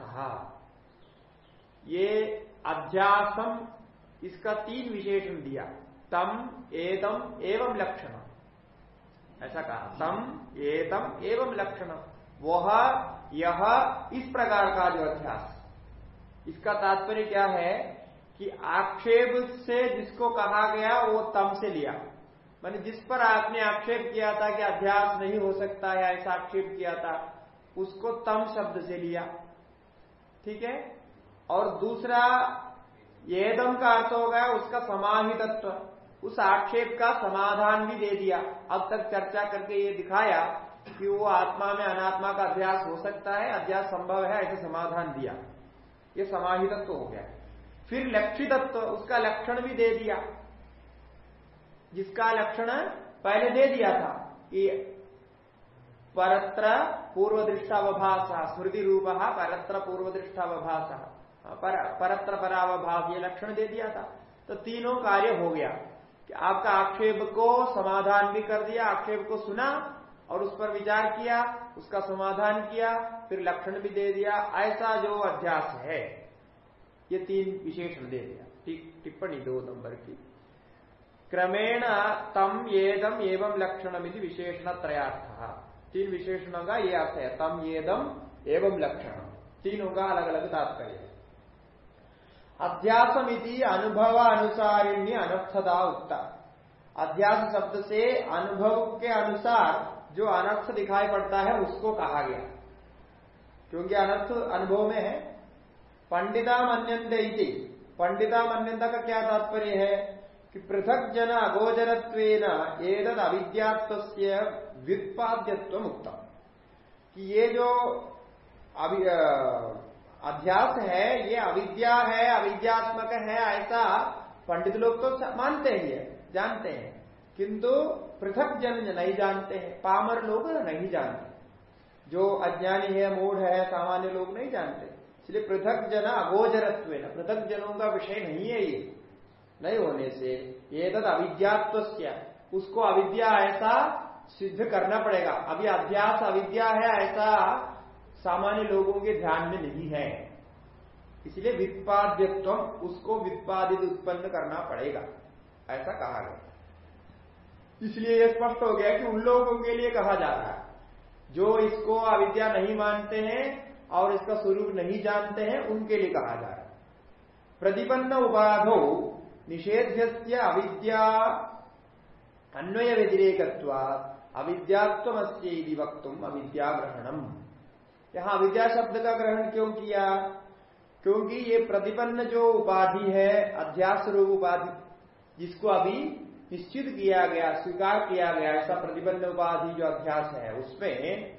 ये अध्यासम, इसका तीन विशेषण दिया। तम एदम एवं लक्षण ऐसा कहा, तम एदम एवं लक्षण वह, यह, इस प्रकार का जो अध्यास। इसका तात्पर्य क्या है कि आक्षेप से जिसको कहा गया, वो तम से लिया। मैंने जिस पर आपने आक्षेप किया था कि अध्यास नहीं हो सकता है ऐसा आक्षेप किया था, उसको तम शब्द से लिया। ठीक है? और दूसरा येदम का अर्थ हो गया उसका समाहितत्व। उस आक्षेप का समाधान भी दे दिया। अब तक चर्चा करके ये दिखाया कि वो आत्मा में अनात्मा का अभ्यास हो सकता है अध्यास संभव है ऐसे समाधान दिया। ये समाहितत्व हो गया। फिर लक्षितत्व उसका लक्षण भी दे दिया। जिसका लक्षण पहले दे दिया था कि परत्र पूर्व दृष्टावभाष स्मृति रूप परत्र पूर्व दृष्टावभाष पर, परत्र परावभाव ये लक्षण दे दिया था। तो तीनों कार्य हो गया। कि आपका आक्षेप को समाधान भी कर दिया, आक्षेप को सुना और उस पर विचार किया, उसका समाधान किया, फिर लक्षण भी दे दिया, ऐसा जो अध्यास है, ये तीन विशेषण दे दिया। ठीक, टिप्पणी दो नंबर की। क्रमेण तम येदम एवं लक्षणम विशेषण त्रयार्थ। तीन विशेषणों का ये अर्थ है, तम येदम एवं लक्षण तीनों का अलग अलग तात्पर्य अध्यासमिति अनुभव अनुसारिण्य अनर्थता उत्ता अध्यास शब्द से अनुभव के अनुसार जो अनर्थ दिखाई पड़ता है, उसको कहा गया। क्योंकि अनर्थ अनुभव में है। पंडिता मन्यंत पंडिता मन्यंता का क्या तात्पर्य है? कि पृथक जन अगोचर एदद अविद्यात्व व्युत्पाद्यत्व मुक्त कि ये जो अध्यास है, ये अविद्या है, अविद्यात्मक है, ऐसा पंडित लोग तो मानते ही है, जानते हैं। किंतु पृथक जन नहीं जानते हैं, पामर लोग नहीं जानते। जो अज्ञानी है, मूढ़ है, सामान्य लोग नहीं जानते। इसलिए पृथक जन अगोचरत्व पृथक जनों का विषय नहीं है ये। नहीं होने से ये तद अविद्यात्व उसको अविद्या ऐसा सिद्ध करना पड़ेगा। अभी अध्यास अविद्या है, ऐसा सामान्य लोगों के ध्यान में नहीं है। इसलिए वित्पाद्यत्व उसको वित्पादित उत्पन्न करना पड़ेगा। ऐसा कहा गया। इसलिए यह स्पष्ट हो गया कि उन लोगों के लिए कहा जा रहा है। जो इसको अविद्या नहीं मानते हैं और इसका स्वरूप नहीं जानते हैं, उनके लिए कहा जा रहा है। प्रतिपन्न उपाधो निषेध्य अविद्या अन्वय व्यतिरेकत्व अविद्यात्वमस्यी वक्तुम अविद्या ग्रहणम यहाँ अविद्या शब्द का ग्रहण क्यों किया? क्योंकि ये प्रतिपन्न जो उपाधि है, अध्यास रूप उपाधि, जिसको अभी निश्चित किया गया, स्वीकार किया गया, ऐसा प्रतिबंध उपाधि जो अध्यास है, उसमें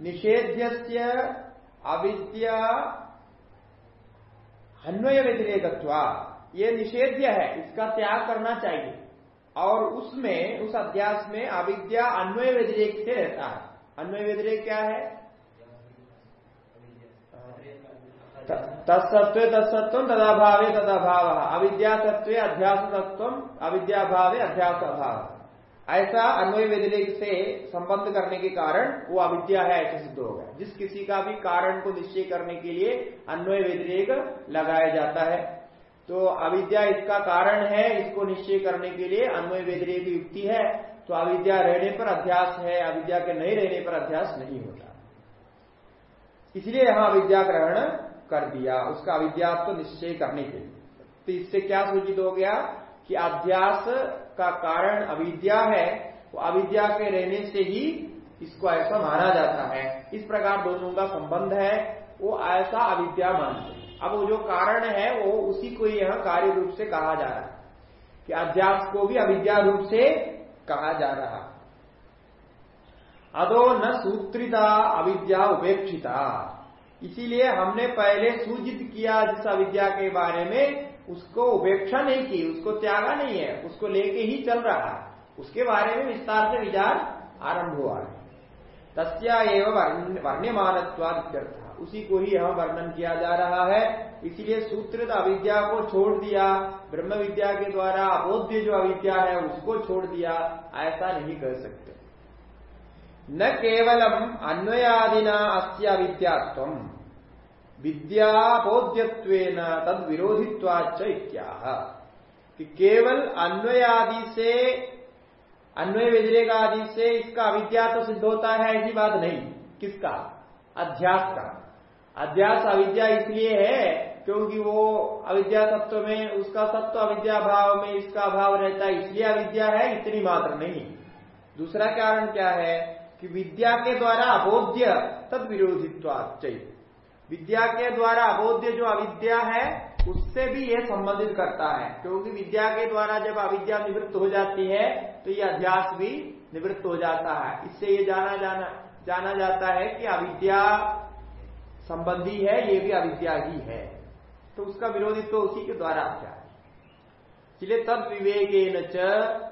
निषेध्य अविद्या अन्वय व्यतिरेकत्व, ये निषेध्य है, इसका त्याग करना चाहिए। और उसमें, उस अध्यास में अविद्या अन्वय व्यतिरेक से रहता है। अन्वय व्यतिरेक क्या है? तत्सत्व तत्सत्व तदाभावे तदाभाव। अविद्या तत्व अध्यास तत्व अविद्या भावे अध्यास अभाव ऐसा अन्वय व्यतिरेक से संबंध करने के कारण वो अविद्या है, ऐसे सिद्ध हो गया। जिस किसी का भी कारण को निश्चय करने के लिए अन्वय व्यतिरेक लगाया जाता है। तो अविद्या इसका कारण है, इसको निश्चय करने के लिए अन्वय व्यतिरेक युक्ति है। तो अविद्या रहने पर अध्यास है, अविद्या के नहीं रहने पर अध्यास नहीं होता। इसलिए यहाँ अविद्या ग्रहण कर दिया, उसका अविद्यात्व तो निश्चय करने के लिए। तो इससे क्या सूचित हो गया कि अध्यास का कारण अविद्या है, वो अविद्या के रहने से ही इसको ऐसा माना जाता है। इस प्रकार दोनों का संबंध है, वो ऐसा अविद्या मानते अब वो जो कारण है, वो उसी को यह कार्य रूप से कहा जा रहा है कि अध्यास को भी अविद्या रूप से कहा जा रहा अदो न सूत्रिता, अविद्या उपेक्षिता। इसीलिए हमने पहले सूचित किया जिस अविद्या के बारे में, उसको उपेक्षा नहीं की, उसको त्यागा नहीं है, उसको लेके ही चल रहा है। उसके बारे में विस्तार से विचार आरंभ हुआ है। तस्या एवं वर्ण्यमानत्वाद उसी को ही यहाँ वर्णन किया जा रहा है। इसीलिए सूत्र अविद्या को छोड़ दिया, ब्रह्म विद्या के द्वारा अबोध्य जो अविद्या है, उसको छोड़ दिया, ऐसा नहीं कर सकते। न केवलम अन्वयादिना अस्य अविद्यात्व विद्याबोध्यत्व तद विरोधित्वाच इत्याह। कि केवल अन्वयादि से, अन्वय व्यतिरेक आदि से इसका अविद्या तो सिद्ध होता है, ऐसी बात नहीं। किसका? अध्यास का। अध्यास अविद्या इसलिए है, क्योंकि वो अविद्या तत्व में, उसका सत्व अविद्या भाव में इसका भाव रहता है, इसलिए अविद्या है, इतनी मात्र नहीं। दूसरा कारण क्या है? कि विद्या के द्वारा अबोध्य तद विरोधित्व विद्या के द्वारा अबोध्य जो अविद्या है, उससे भी यह संबंधित करता है। क्योंकि विद्या के द्वारा जब अविद्या निवृत्त हो जाती है तो यह अध्यास भी निवृत्त हो जाता है। इससे ये जाना जाना जाना जाता है कि अविद्या संबंधी है ये भी अविद्या ही है। तो उसका विरोधित्व तो उसी के द्वारा क्या है। इसलिए तद विवेक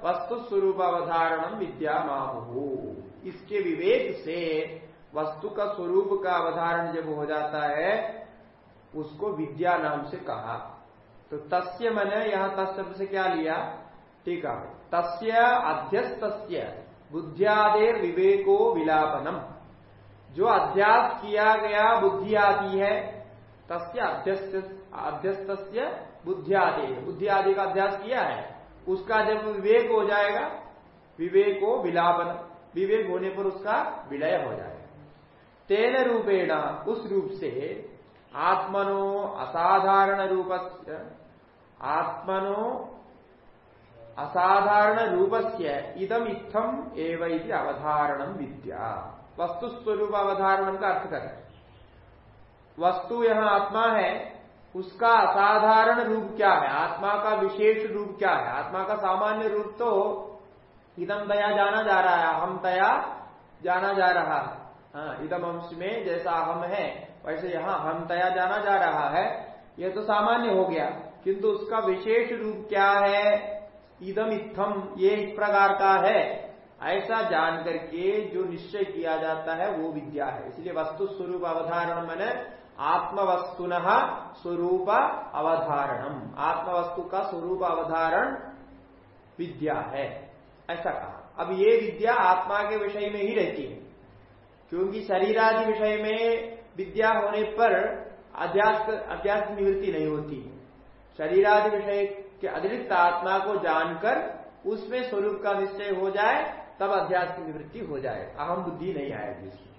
वस्तु स्वरूप अवधारणम विद्या माहू इसके विवेक से वस्तु का स्वरूप का अवधारण जब हो जाता है, उसको विद्या नाम से कहा। तो तस्य मैंने यहाँ तस् से क्या लिया? ठीक है। तस्य अध्यस्त बुद्धियादेर विवेको विलापनम। जो अध्यास किया गया बुद्धि आदि है, तस्य अध्यस्त अध्यस्त बुद्धि आदि का अध्यास किया है, उसका जब विवेक हो जाएगा, विवेको विलापन, विवेक होने पर उसका विलय हो जाएगा। तेन रूपेण, उस रूप से आत्मनो असाधारण रूप आत्मनो असाधारण रूपस्य इदम इत्थम एवं अवधारणम विद्या। वस्तु स्वरूप अवधारणम का अर्थ करें। वस्तु यहाँ आत्मा है, उसका असाधारण रूप क्या है? आत्मा का विशेष रूप क्या है? आत्मा का सामान्य रूप तो इदम दया जाना जा रहा है हम तया जाना जा रहा है। हाँ इदम अंश में जैसा हम है, वैसे यहाँ हम तया जाना जा रहा है। यह तो सामान्य हो गया। किंतु उसका विशेष रूप क्या है? इदम इत्थम, ये इस प्रकार का है। ऐसा जान करके जो निश्चय किया जाता है, वो विद्या है। इसलिए वस्तु स्वरूप अवधारण मैंने आत्मवस्तु स्वरूप अवधारणम। आत्मवस्तु का स्वरूप अवधारण विद्या है। ऐसा कहा। अब ये विद्या आत्मा के विषय में ही रहती है। क्योंकि शरीरादि विषय में विद्या होने पर अध्यास निवृत्ति नहीं होती है। शरीरादि विषय के अतिरिक्त आत्मा को जानकर उसमें स्वरूप का निश्चय हो जाए, तब अध्यात्म निवृत्ति हो जाए। अहम बुद्धि नहीं आएगी इसमें।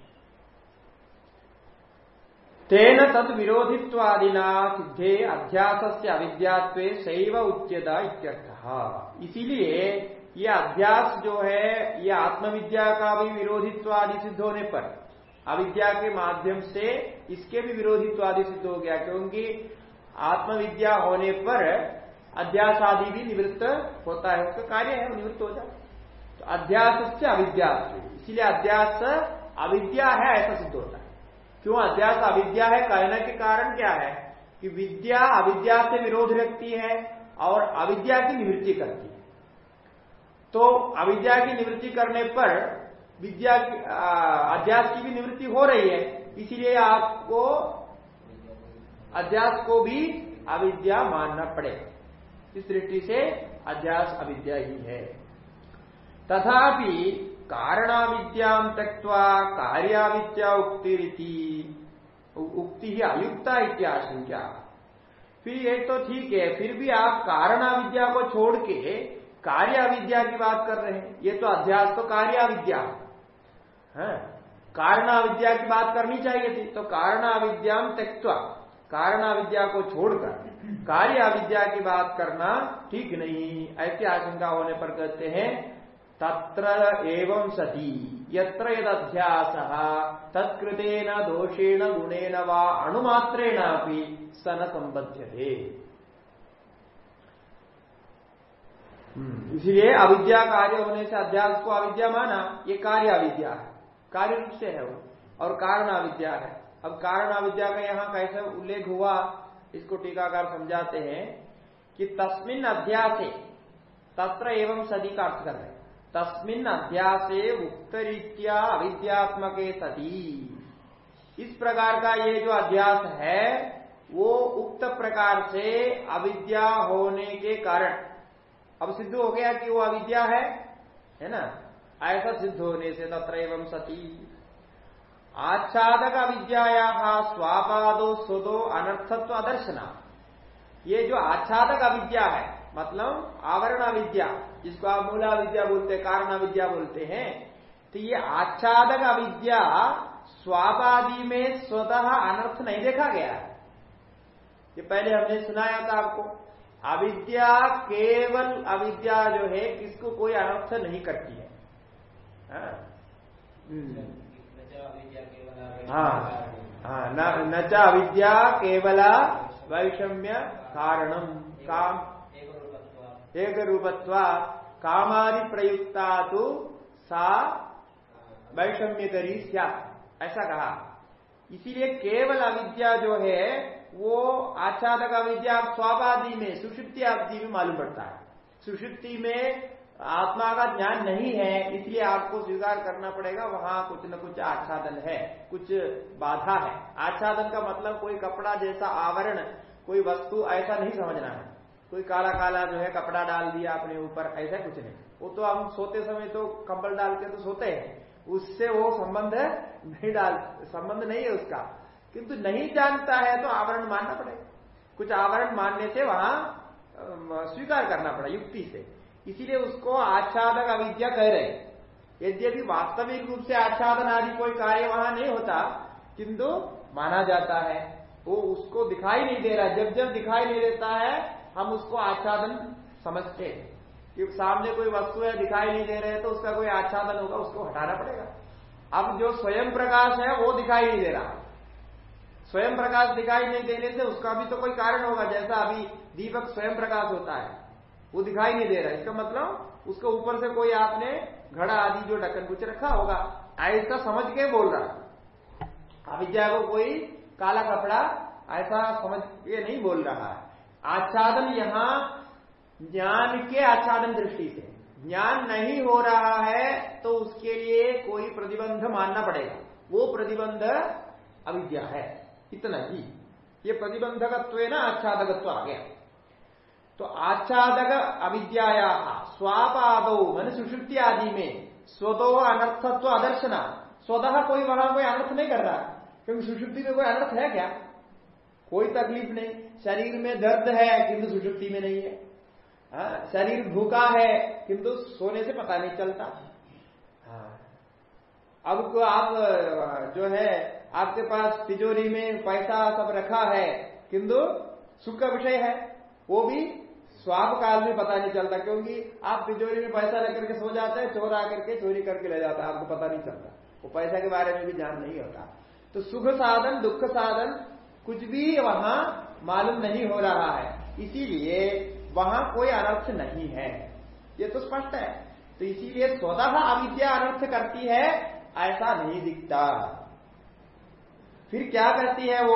तेन तद विरोधित्वादिना सिद्धे अध्यास से अविद्यात्व शैव उच्यता इत्यर्थ। इसीलिए ये अध्यास जो है, ये आत्मविद्या का भी विरोधित्व आदि सिद्ध होने पर, अविद्या के माध्यम से इसके भी विरोधित्व आदि सिद्ध हो गया, क्योंकि आत्मविद्या होने पर अध्यास आदि भी निवृत्त होता है, उसका कार्य है निवृत्त हो जाए तो अध्यास से अविद्यास इसीलिए अध्यास अविद्या है, ऐसा सिद्ध होता है। क्यों अध्यास अविद्या है? कहने के कारण क्या है? कि विद्या अविद्या से विरोध रखती है और अविद्या की निवृत्ति करती है। तो अविद्या की निवृत्ति करने पर विद्या अध्यास की भी निवृत्ति हो रही है, इसीलिए आपको अध्यास को भी अविद्या मानना पड़ेगा इस दृष्टि से अध्यास अविद्या ही है। तथापि कारणाविद्या त्यक्वा कार्याविद्या उक्ति उक्ति ही अयुक्ता इत्याशंका फिर ये तो ठीक है, फिर भी आप कारणाविद्या को छोड़ के कार्याविद्या की बात कर रहे हैं। ये तो अध्यास तो कार्याविद्या है। कारण अविद्या की बात करनी चाहिए थी तो कारण अविद्या त्यक्वा कारण अविद्या को छोड़कर कार्य अविद्या की बात करना ठीक नहीं, ऐसी आशंका होने पर कहते हैं, तत्र एवं सती, यत्र यदध्यास, तत्कृतेन दोषेण गुणेन वा अणुमात्रेण सन संबद्ध इसलिए अविद्या कार्य होने से अध्यास को अविद्या माना, ये कार्य अविद्या है। कार्य रूप से है वो, और कारण अविद्या है। अब कारण अविद्या का यहाँ कैसे उल्लेख हुआ, इसको टीकाकार समझाते हैं कि तस्मिन अध्यासे, तत्र एवं सदी का अर्थ कर रहे तस्मिन अध्यासे उक्त रीत्या अविद्यात्मक सदी। इस प्रकार का ये जो अध्यास है, वो उक्त प्रकार से अविद्या होने के कारण अब सिद्ध हो गया कि वो अविद्या है है ना? ऐसा सिद्ध होने से तत्र एवं सती। आच्छादक अविद्या स्वापादो स्वदो अनर्थत्व अदर्शना ये जो आच्छादक अविद्या है मतलब आवरण अविद्या, जिसको आप मूला विद्या बोलते कारण अविद्या बोलते हैं तो ये आच्छादक अविद्या स्वापादि में स्वतः अनर्थ नहीं देखा गया। है ये पहले हमने सुनाया था आपको। अविद्या केवल अविद्या जो है किसको कोई अनर्थ नहीं करती है। हाँ, हाँ, न च अविद्या केवल वैषम्य कारणम काम। एक रूपत्वा कामादि प्रयुक्ता तो सा वैषम्य करी ऐसा कहा। इसीलिए केवल अविद्या जो है वो आच्छादक अविद्या स्वाबादि में, सुषुप्ति अवधि में मालूम पड़ता है। सुषुप्ति में आत्मा का ज्ञान नहीं है, इसलिए आपको स्वीकार करना पड़ेगा, वहाँ कुछ न कुछ आच्छादन है, कुछ बाधा है। आच्छादन का मतलब कोई कपड़ा जैसा आवरण, कोई वस्तु ऐसा नहीं समझना है। कोई काला काला जो है कपड़ा डाल दिया अपने ऊपर, ऐसा कुछ नहीं। वो तो हम सोते समय तो कंबल डाल के तो सोते हैं, उससे वो संबंध नहीं डाल, संबंध नहीं है उसका। किंतु नहीं जानता है तो आवरण मानना पड़ेगा। कुछ आवरण मानने से वहाँ स्वीकार करना पड़ा युक्ति से। इसीलिए उसको आच्छादक अविद्या कह रहे यद्यपि वास्तविक रूप से आच्छादन आदि कोई कार्य वहाँ नहीं होता, किंतु माना जाता है। वो उसको दिखाई नहीं दे रहा, जब जब दिखाई नहीं देता है, हम उसको आच्छादन समझते हैं। कि सामने कोई वस्तु है, दिखाई नहीं दे रहे तो उसका कोई आच्छादन होगा, उसको हटाना पड़ेगा। अब जो स्वयं प्रकाश है, वो दिखाई नहीं दे रहा। स्वयं प्रकाश दिखाई नहीं देने से उसका भी तो कोई कारण होगा, जैसा अभी दीपक स्वयं प्रकाश होता है। वो दिखाई नहीं दे रहा इसका मतलब उसके ऊपर से कोई आपने घड़ा आदि जो ढक्कन कुछ रखा होगा, ऐसा समझ के बोल रहा अविद्या को कोई काला कपड़ा ऐसा समझ के नहीं बोल रहा है। आच्छादन यहाँ ज्ञान के आच्छादन दृष्टि से। ज्ञान नहीं हो रहा है तो उसके लिए कोई प्रतिबंध मानना पड़ेगा। वो प्रतिबंध अविद्या है। इतना ही ये प्रतिबंधकत्व ना आच्छादकत्व आ गया तो आच्छादक अविद्या स्वापादो मन सुषुप्ति आदि में स्वतो अनर्थत्व अदर्शना। स्वतः कोई वहाँ कोई अनर्थ नहीं कर रहा। क्योंकि सुषुप्ति में कोई अनर्थ है क्या? कोई तकलीफ़ नहीं। शरीर में दर्द है किंतु सुषुप्ति में नहीं है। हाँ, शरीर भूखा है किंतु सोने से पता नहीं चलता। हाँ। अब आप जो है आपके पास तिजोरी में पैसा सब रखा है, किंतु सुख का विषय है। वो भी स्वाप काल में पता नहीं चलता, क्योंकि आप तिजोरी में पैसा रख करके सो जाते हैं, चोर आकर के चोरी करके ले जाता है, आपको पता नहीं चलता। वो पैसा के बारे में भी ध्यान नहीं होता। तो सुख साधन, दुख साधन, कुछ भी वहाँ मालूम नहीं हो रहा है। इसीलिए वहाँ कोई अनर्थ नहीं है। ये तो स्पष्ट है। तो इसीलिए स्वतः अविद्या अनर्थ करती है, ऐसा नहीं दिखता। फिर क्या करती है वो?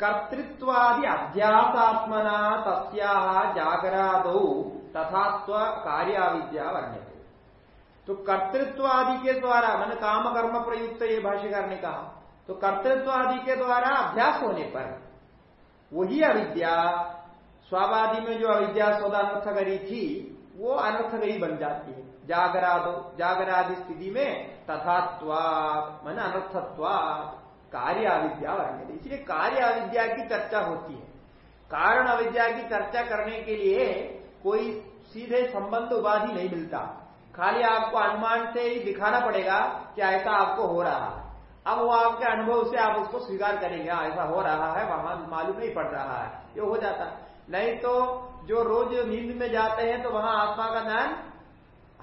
कर्तृत्वादि अध्यासात्मना तस्या जागरादो तथा स्व कार्याविद्या वर्ण्य तो कर्तृत्व आदि के द्वारा, मैंने काम कर्म प्रयुक्त ये भाष्यकार ने कहा तो कर्तृत्व आदि के द्वारा अभ्यास होने पर वही अविद्या स्वाबादि में जो अविद्या सौदा अनर्थ करी थी, वो अनर्थ गई बन जाती है। जागरादो, जागरादि स्थिति में तथात्वा मन अनर्थत्वा कार्य अविद्या वर्णित इसलिए कार्य अविद्या की चर्चा होती है। कारण अविद्या की चर्चा करने के लिए कोई सीधे संबंध उपाधि नहीं मिलता। खाली आपको अनुमान से ही दिखाना पड़ेगा कि ऐसा आपको हो रहा है। अब वो आपके अनुभव से आप उसको स्वीकार करेंगे हाँ, ऐसा हो रहा है वहाँ मालूम नहीं पड़ रहा है ये हो जाता। नहीं तो जो रोज नींद में जाते हैं तो वहाँ आत्मा का ज्ञान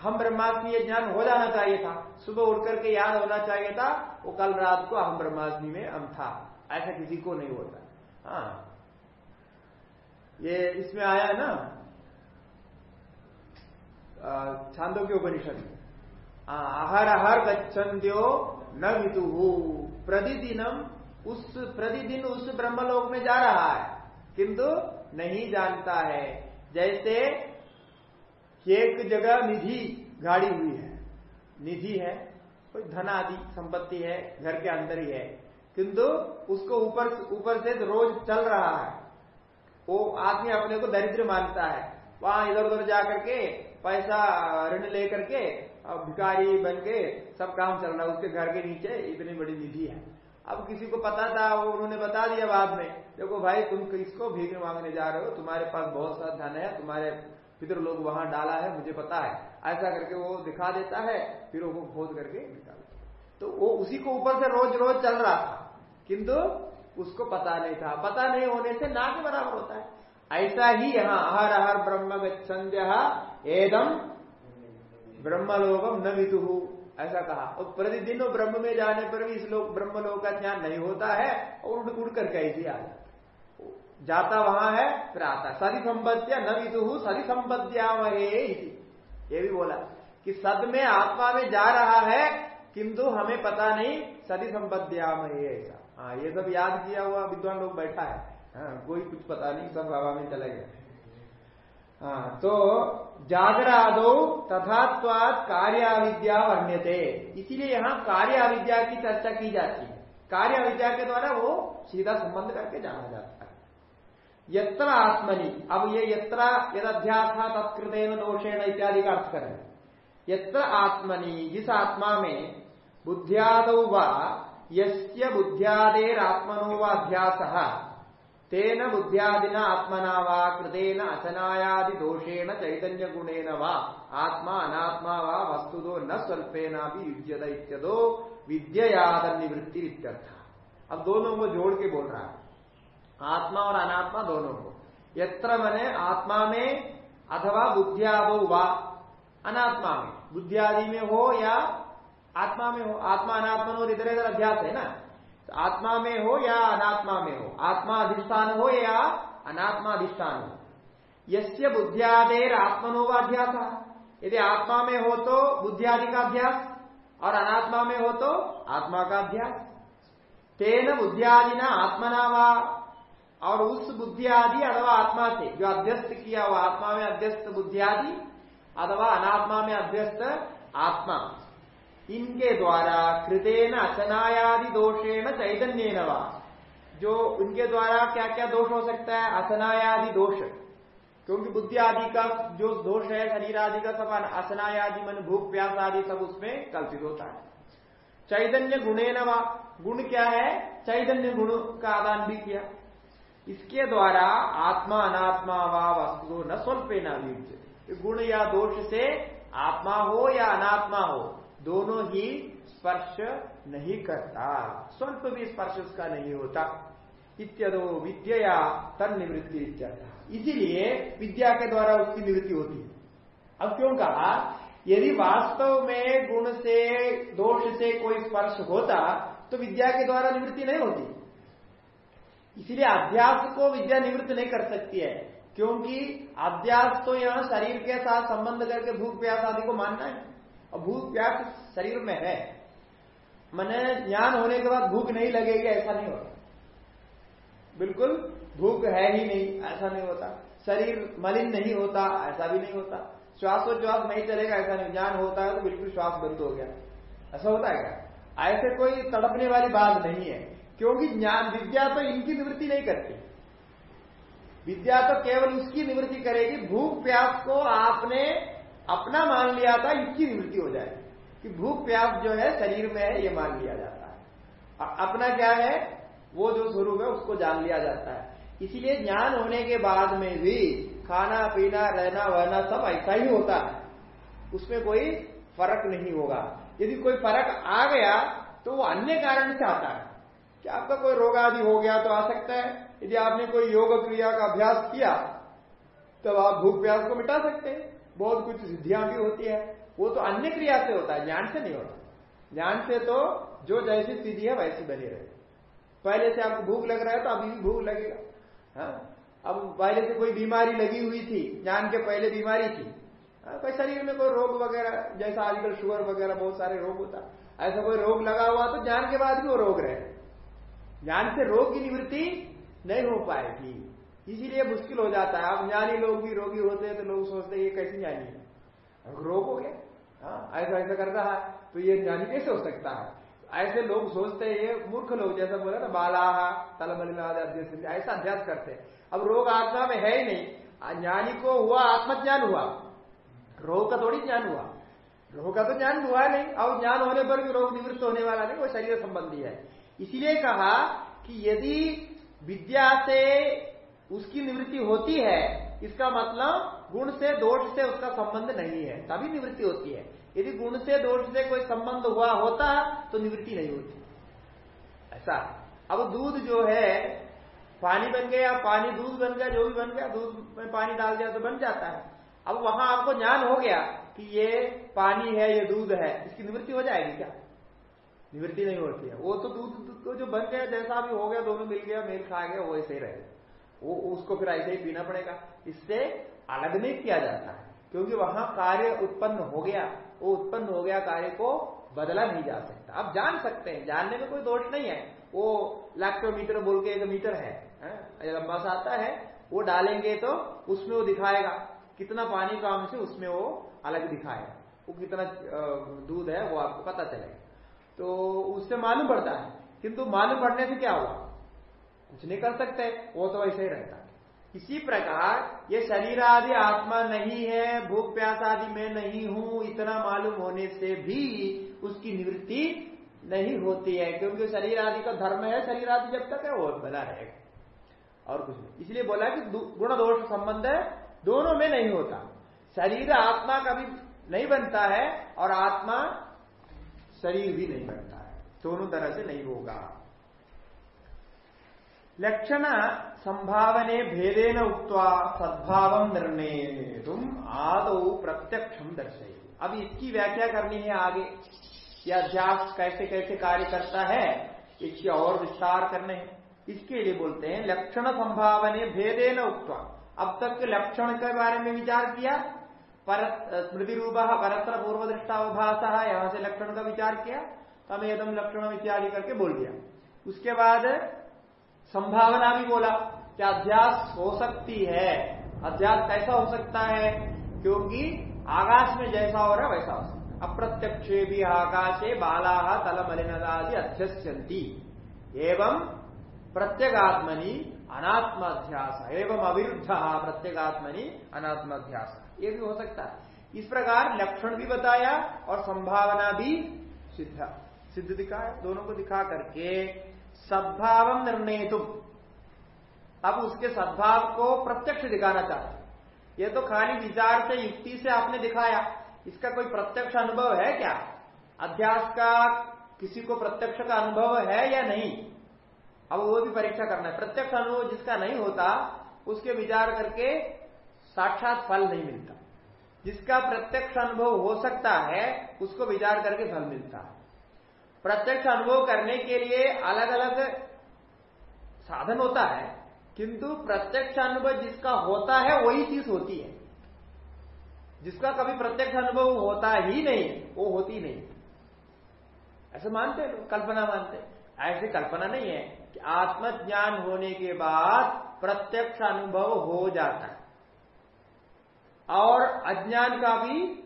हम ब्रह्मास्मि ये ज्ञान हो जाना चाहिए था। सुबह उठ करके याद होना चाहिए था, वो कल रात को हम ब्रह्मास्मि में हम था। ऐसा किसी को नहीं होता। हाँ। ये इसमें आया है ना छांदों के उपनिषद। आहर आहर गच्छन्त्यो न विदु। प्रतिदिनम उस, प्रतिदिन उस ब्रह्मलोक में जा रहा है। किंतु नहीं जानता है। जैसे एक जगह निधि गाड़ी हुई है। निधि है, कोई धन आदि, संपत्ति है, घर के अंदर ही है। किंतु उसको ऊपर ऊपर से रोज चल रहा है। वो आदमी अपने को दरिद्र मानता है। वहाँ इधर उधर जाकर के पैसा, ऋण लेकर के भिकारी बन के सब काम चल रहा है। उसके घर के नीचे इतनी बड़ी निधि है। अब किसी को पता था, वो उन्होंने बता दिया बाद में, देखो भाई, तुम किसको भीख मांगने जा रहे हो? तुम्हारे पास बहुत सा धन है, तुम्हारे पितर लोग वहाँ डाला है, मुझे पता है। ऐसा करके वो दिखा देता है, फिर वो खोद करके निकाल तो वो उसी को ऊपर से रोज रोज चल रहा था, किंतु उसको पता नहीं था। पता नहीं होने से ना के बराबर होता है। ऐसा ही यहाँ, हर हर ब्रह्म गंध्य एदम ब्रह्मलोकम न विदु ऐसा कहा। और प्रतिदिन ब्रह्म में जाने पर भी इस लोग ब्रह्मलोक का ज्ञान नहीं होता है, और उड़ उड़ करके ऐसे आ जाता जाता वहाँ है फिर आता सदी संपत्तिया न विदु सदी संपत्तिया ये भी बोला कि सद में आत्मा में जा रहा है किंतु हमें पता नहीं सदी संपत्तिया ऐसा। हाँ ये सब याद किया हुआ विद्वान लोग बैठा है। हाँ, कोई कुछ पता नहीं सब हवा में चला गया हाँ, तो जागरादो तथात्वाद कार्याविद्या वर्ण्यते। इसीलिए यहाँ कार्याविद्या की चर्चा की जाती है। कार्याविद्या के द्वारा वो सीधा संबंध करके जाना जाता है। यत्र आत्मनि। अब ये यत्र यदध्यास तत्कृतेन दोषेण इत्यादि का अर्थ करें। यत्र आत्मनि, जिस आत्मा में बुद्धियाद व, यस्य बुद्ध्यादेरात्मनो वाध्यास तेन बुद्ध्यादिना आत्मना वा, कृतेन अचनायादि दोषेण चैतन्य गुणेन वा, आत्मा अनात्मा वा वस्तुदो न स्वल्पेना भी युज्यत इत्यदो विद्याद निवृत्ति अब दोनों को जोड़ के बोल रहा है। आत्मा और अनात्मा दोनों को। यत्र मने आत्मा में अथवा बुद्धियादो वा, अनात्मा में। बुद्धियादि में हो या आत्मा में हो। आत्मा अनात्मा हो इधर इधर अध्यास है ना? तो आत्मा में हो या अनात्मा में हो। आत्मा अधिष्ठान हो या अनात्मा अधिष्ठान हो। यस्य बुद्धियादेर आत्मनोवाध्यास यदि आत्मा में हो तो बुद्धियादि का अभ्यास और अनात्मा में हो तो आत्मा का अभ्यास। तेन बुद्धियादिना आत्मनावा और उस बुद्धियादि अथवा आत्मा से, जो अध्यस्त किया हुआ आत्मा में अध्यस्त बुद्धियादि अथवा अनात्मा में अध्यस्त आत्मा। इनके द्वारा कृतेन अचनायादि दोषेण चैतन्य जो उनके द्वारा क्या क्या दोष हो सकता है? असनायादि दोष। क्योंकि बुद्धि आदि का जो दोष है, शरीर आदि का सब असनायादि मन, भूख, प्यास आदि सब उसमें कल्पित होता है। चैतन्य गुणे गुण क्या है? चैतन्य गुण का आदान भी किया। इसके द्वारा आत्मा अनात्मा व वस्तु न स्वल्पे न गुण या दोष से आत्मा हो या अनात्मा हो, दोनों ही स्पर्श नहीं करता। स्वल्प भी स्पर्श उसका नहीं होता। इत्यदो विद्या या तन निवृत्ति इसीलिए विद्या के द्वारा उसकी निवृत्ति होती है। अब क्यों कहा? यदि वास्तव में गुण से, दोष से कोई स्पर्श होता तो विद्या के द्वारा निवृत्ति नहीं होती। इसीलिए अध्यास को विद्या निवृत्त नहीं कर सकती है, क्योंकि अध्यास तो यहाँ शरीर के साथ संबंध करके भूख प्यास आदि को मानना है, और भूख प्यास शरीर में है। मैंने ज्ञान होने के बाद भूख नहीं लगेगी, ऐसा नहीं होता। बिल्कुल, भूख है ही नहीं, ऐसा नहीं होता। शरीर मलिन नहीं होता, ऐसा भी नहीं होता। श्वास श्वासोच्छ्वास नहीं चलेगा, ऐसा नहीं। ज्ञान होता है तो बिल्कुल श्वास बंद हो गया। ऐसा होता है क्या? ऐसे कोई तड़पने वाली बात नहीं है। क्योंकि ज्ञान, विद्या तो इनकी निवृत्ति नहीं करती। विद्या तो केवल उसकी निवृत्ति करेगी, भूख प्यास को आपने अपना मान लिया था, इसकी निवृत्ति हो जाएगी। कि भूख प्यास जो है, शरीर में है, ये मान लिया जाता है। अपना क्या है, वो जो स्वरूप है, उसको जान लिया जाता है। इसीलिए ज्ञान होने के बाद में भी खाना, पीना, रहना, वहना सब ऐसा ही होता है। उसमें कोई फ़र्क नहीं होगा। यदि कोई फ़र्क आ गया तो वो अन्य कारण से आता है। कि आपका कोई रोग आदि हो गया तो आ सकता है। यदि आपने कोई योग क्रिया का अभ्यास किया तब तो आप भूख प्यास को मिटा सकते हैं। बहुत कुछ सिद्धियाँ भी होती है। वो तो अन्य क्रिया से होता है ज्ञान से नहीं होता। ज्ञान से तो जो जैसी स्थिति है वैसी बनी रहे। पहले से आपको भूख लग रहा है तो अभी भी भूख लगेगा। हाँ? अब पहले से कोई बीमारी लगी हुई थी ज्ञान के पहले बीमारी थी। हाँ, कोई शरीर में कोई रोग वगैरह जैसा आजकल शुगर वगैरह बहुत सारे रोग होता ऐसा कोई रोग लगा हुआ तो ज्ञान के बाद भी वो रोग रहे। ज्ञान से रोग की निवृत्ति नहीं हो पाएगी। इसीलिए मुश्किल हो जाता है। अब ज्ञानी लोग भी रोगी होते हैं तो लोग सोचते हैं, ये कैसे ज्ञानी है? रोग हो गया। हाँ ऐसा ऐसा कर रहा है तो ये ज्ञानी कैसे हो सकता है? ऐसे लोग सोचते हैं, ये मूर्ख लोग जैसा बोला ना बाला तलमलिनाद अध्यक्ष ऐसा अभ्यास करते हैं। अब रोग आत्मा में है ही नहीं। ज्ञानी को हुआ आत्मज्ञान हुआ। रोग का थोड़ी ज्ञान हुआ। रोग का तो ज्ञान हुआ नहीं। और ज्ञान होने पर भी रोग निवृत्त होने वाला नहीं, वो शरीर संबंधी है। इसीलिए कहा कि यदि विद्या से उसकी निवृत्ति होती है, इसका मतलब गुण से दोष से उसका संबंध नहीं है, तभी निवृत्ति होती है। यदि गुण से दोष से कोई संबंध हुआ होता तो निवृत्ति नहीं होती। ऐसा। अब दूध जो है, पानी बन गया, पानी दूध बन गया, जो भी बन गया, दूध में पानी डाल दिया तो बन जाता है। अब वहाँ आपको ज्ञान हो गया कि ये पानी है, ये दूध है, इसकी निवृत्ति हो जाएगी क्या? निवृत्ति नहीं होती है। वो तो दूध तो जो बन गया जैसा भी हो गया दोनों मिल गया मेल खा गया वो ऐसे ही रहेगा। वो उसको फिर ऐसे ही पीना पड़ेगा। इससे अलग नहीं किया जाता है क्योंकि वहाँ कार्य उत्पन्न हो गया। वो उत्पन्न हो गया कार्य को बदला नहीं जा सकता। आप जान सकते हैं जानने में कोई दोष नहीं है। वो लैक्टोमीटर बोल के एक मीटर है, लंबा सा आता है वो डालेंगे तो उसमें वो दिखाएगा। कितना पानी का अंश उसमें वो अलग दिखाएगा। वो कितना दूध है वो आपको पता चलेगा। तो उससे मालूम पड़ता है। किंतु मालूम पड़ने से क्या हुआ? कुछ नहीं कर सकते, वो तो ऐसे ही रहता है। इसी प्रकार ये शरीर आदि आत्मा नहीं है, भूख प्यास आदि में नहीं हूँ, इतना मालूम होने से भी उसकी निवृत्ति नहीं होती है, क्योंकि शरीर आदि का धर्म है, शरीर आदि जब तक है, वो बना रहेगा। और कुछ नहीं। इसलिए बोला कि गुण दोष संबंध है, दोनों में नहीं होता। शरीर आत्मा कभी नहीं बनता है, और आत्मा शरीर भी नहीं बनता है। दोनों तरह से नहीं होगा। लक्षण, संभावने भेदेन उक्वा सद्भाव निर्णय तुम आदो प्रत्यक्षम दर्शे अब इसकी व्याख्या करनी है आगे। यह अध्यास कैसे कैसे कार्य करता है, इसकी और विस्तार करने हैं। इसके लिए बोलते हैं, लक्षण, संभावने भेदेन उक्वा अब तक लक्षण के बारे में विचार किया स्मृति रूप परस्पर पूर्व दृष्टावभाष यहाँ से लक्षण का विचार किया तम एकदम लक्षण इत्यादि करके बोल दिया। उसके बाद संभावना भी बोला कि अध्यास हो सकती है। अध्यास कैसा हो सकता है? क्योंकि आकाश में जैसा हो रहा है, वैसा हो सकता अप्रत्यक्ष भी आकाशे बाला तल मलिनदादि अध्यस्यंती एवं प्रत्यगात्मनि अनात्माध्यास, एवं अविरुद्ध प्रत्यगात्मनि अनात्माध्यास। ये भी हो सकता है। इस प्रकार लक्षण भी बताया और संभावना भी सिद्ध सिद्ध दिखाया। दोनों को दिखा करके सद्भाव निर्णय तुम अब उसके सद्भाव को प्रत्यक्ष दिखाना चाहते ये तो खाली विचार से, युक्ति से आपने दिखाया। इसका कोई प्रत्यक्ष अनुभव है क्या? अध्यास का किसी को प्रत्यक्ष का अनुभव है या नहीं? अब वो भी परीक्षा करना है। प्रत्यक्ष अनुभव जिसका नहीं होता, उसके विचार करके साक्षात फल नहीं मिलता। जिसका प्रत्यक्ष अनुभव हो सकता है, उसको विचार करके फल मिलता है। प्रत्यक्ष अनुभव करने के लिए अलग अलग साधन होता है, किंतु प्रत्यक्ष अनुभव जिसका होता है, वही चीज़ होती है। जिसका कभी प्रत्यक्ष अनुभव होता ही नहीं, वो होती नहीं। ऐसे मानते लोग, कल्पना मानते ऐसी कल्पना नहीं है कि आत्मज्ञान होने के बाद प्रत्यक्ष अनुभव हो जाता है। और अज्ञान का भी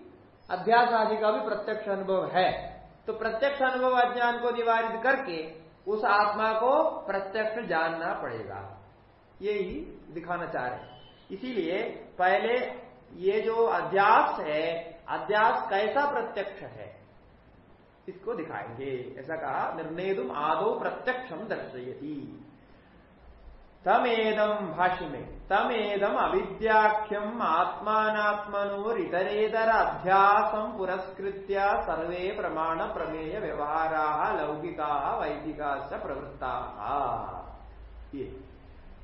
अध्यास आदि का भी प्रत्यक्ष अनुभव है। तो प्रत्यक्ष अनुभव अज्ञान को निवारित करके उस आत्मा को प्रत्यक्ष जानना पड़ेगा। यही दिखाना चाह रहे इसीलिए पहले ये जो अध्यास है, अध्यास कैसा प्रत्यक्ष है, इसको दिखाएँगे। ऐसा कहा निर्णय तुम आदो प्रत्यक्षम दर्शयती। तम एदम भाष्य। में तम एदम अविद्याख्यम आत्मात्मनोरितरेतर अध्यासम पुरस्कृत्य सर्वे प्रमाण प्रमेय व्यवहारा लौकिका वैदिका प्रवृत्ता।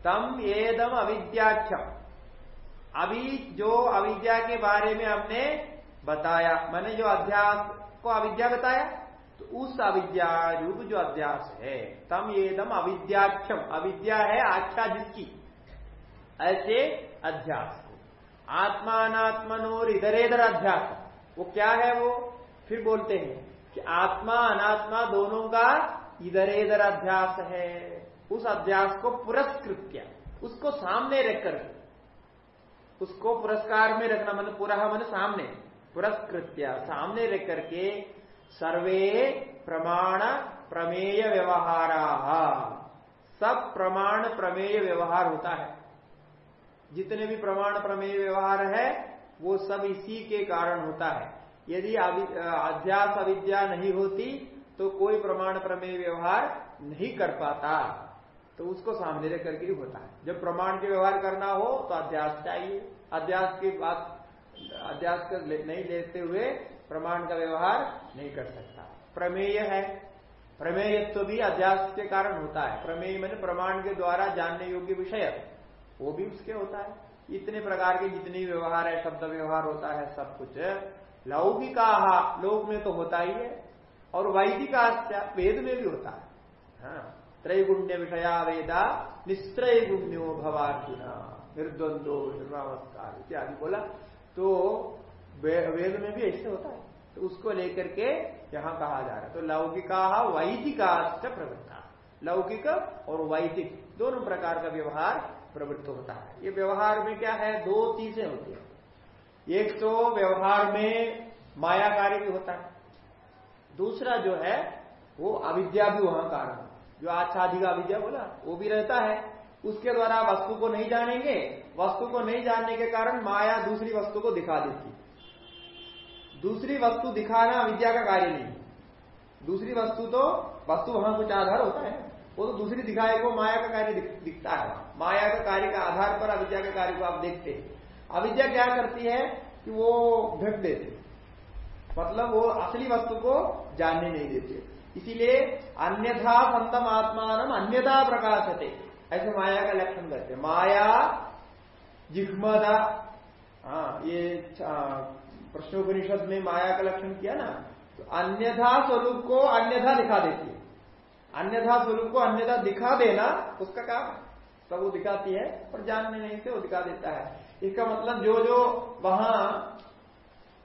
तम एदम अविद्याख्यम। अभी जो अविद्या के बारे में हमने बताया। मैंने जो अध्यास को अविद्या बताया तो उस अविद्या रूप जो अध्यास है, तम एदम अविद्याक्षम अविद्या है आख्या जिसकी? ऐसे अध्यास आत्मात्मनोर इधर इधर अध्यास वो क्या है वो? फिर बोलते हैं कि आत्मा, अनात्मा दोनों का इधर इधर अध्यास है। उस अध्यास को पुरस्कृत किया। उसको सामने रखकर, उसको पुरस्कार में रखना मतलब पूरा मन सामने। पुरस्कृत्या सामने रख करके सर्वे प्रमाण प्रमेय व्यवहार। सब प्रमाण प्रमेय व्यवहार होता है। जितने भी प्रमाण प्रमेय व्यवहार है, वो सब इसी के कारण होता है। यदि अध्यास अविद्या नहीं होती तो कोई प्रमाण प्रमेय व्यवहार नहीं कर पाता। तो उसको सामने रख करके होता है। जब प्रमाण के व्यवहार करना हो तो अध्यास चाहिए। अध्यास की बात अध्यास कर नहीं लेते हुए प्रमाण का व्यवहार नहीं कर सकता। प्रमेय है। प्रमेयत्व भी अध्यास के कारण होता है। प्रमेय मैंने प्रमाण के द्वारा जानने योग्य विषय वो भी उसके होता है। इतने प्रकार के जितने व्यवहार है, शब्द व्यवहार होता है, सब कुछ। लौकिका, लोक में तो होता ही है। और वैदिका वेद में भी होता है। हाँ त्रैगुण्य विषया वेदा निस्त्रय गुण्यो भवार्जुना निर्द्वंदो निर्वावस्कार इत्यादि बोला। तो वेद में भी ऐसे होता है। तो उसको लेकर के यहाँ कहा जा रहा है। तो लौकिका वैदिका प्रवृत्ता। लौकिक और वैदिक दोनों प्रकार का व्यवहार प्रवृत्त होता है। ये व्यवहार में क्या है? दो चीज़ें होती है। एक तो व्यवहार में माया कार्य भी होता है। दूसरा जो है, वो अविद्या भी वहाँ कारण जो आच्छादी का अविद्या बोला, वो भी रहता है। उसके द्वारा वस्तु को नहीं जानेंगे। वस्तु को नहीं जानने के कारण माया दूसरी वस्तु को दिखा देती दूसरी वस्तु दिखाना अविद्या का कार्य नहीं। दूसरी वस्तु तो वस्तु वहाँ कुछ आधार होता है। वो तो दूसरी दिखाए को माया का कार्य दिखता है। माया का कार्य का आधार पर अविद्या के कार्य को आप देखते हैं। अविद्या क्या करती है कि वो ढक देती मतलब वो असली वस्तु को जानने नहीं देते इसीलिए अन्यथा संतम आत्मान अन्यथा प्रकाशते। ऐसे माया का लक्षण करते माया जिह्मदा हाँ ये प्रश्नोपनिषद में माया का लक्षण किया ना तो अन्यथा स्वरूप को अन्यथा दिखा देती है। अन्यथा स्वरूप को अन्यथा दिखा देना, उसका काम सब वो दिखाती है और जानने नहीं से वो दिखा देता है। इसका मतलब जो जो वहाँ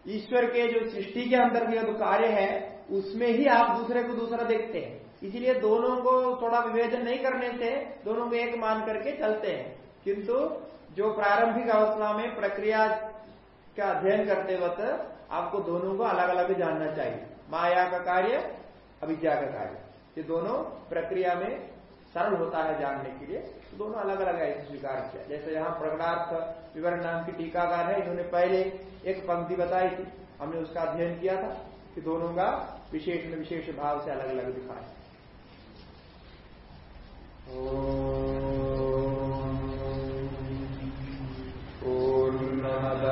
ईश्वर के जो सृष्टि के अंदर के जो कार्य है, उसमें ही आप दूसरे को दूसरा देखते हैं। इसीलिए दोनों को थोड़ा विवेचन नहीं करने से दोनों को एक मान करके चलते हैं। किंतु जो प्रारंभिक अवस्था में प्रक्रिया का अध्ययन करते वक्त आपको दोनों को अलग अलग जानना चाहिए। माया का कार्य, अविद्या का कार्य। ये दोनों प्रक्रिया में सरल होता है जानने के लिए। तो दोनों अलग अलग ऐसे स्वीकार किया। जैसे यहाँ प्रगणार्थ विवरण नाम की टीकाकार है, इन्होंने पहले एक पंक्ति बताई थी। हमने उसका अध्ययन किया था कि दोनों का विशेष में विशेष भाव से अलग अलग दिखाए पूर्णमद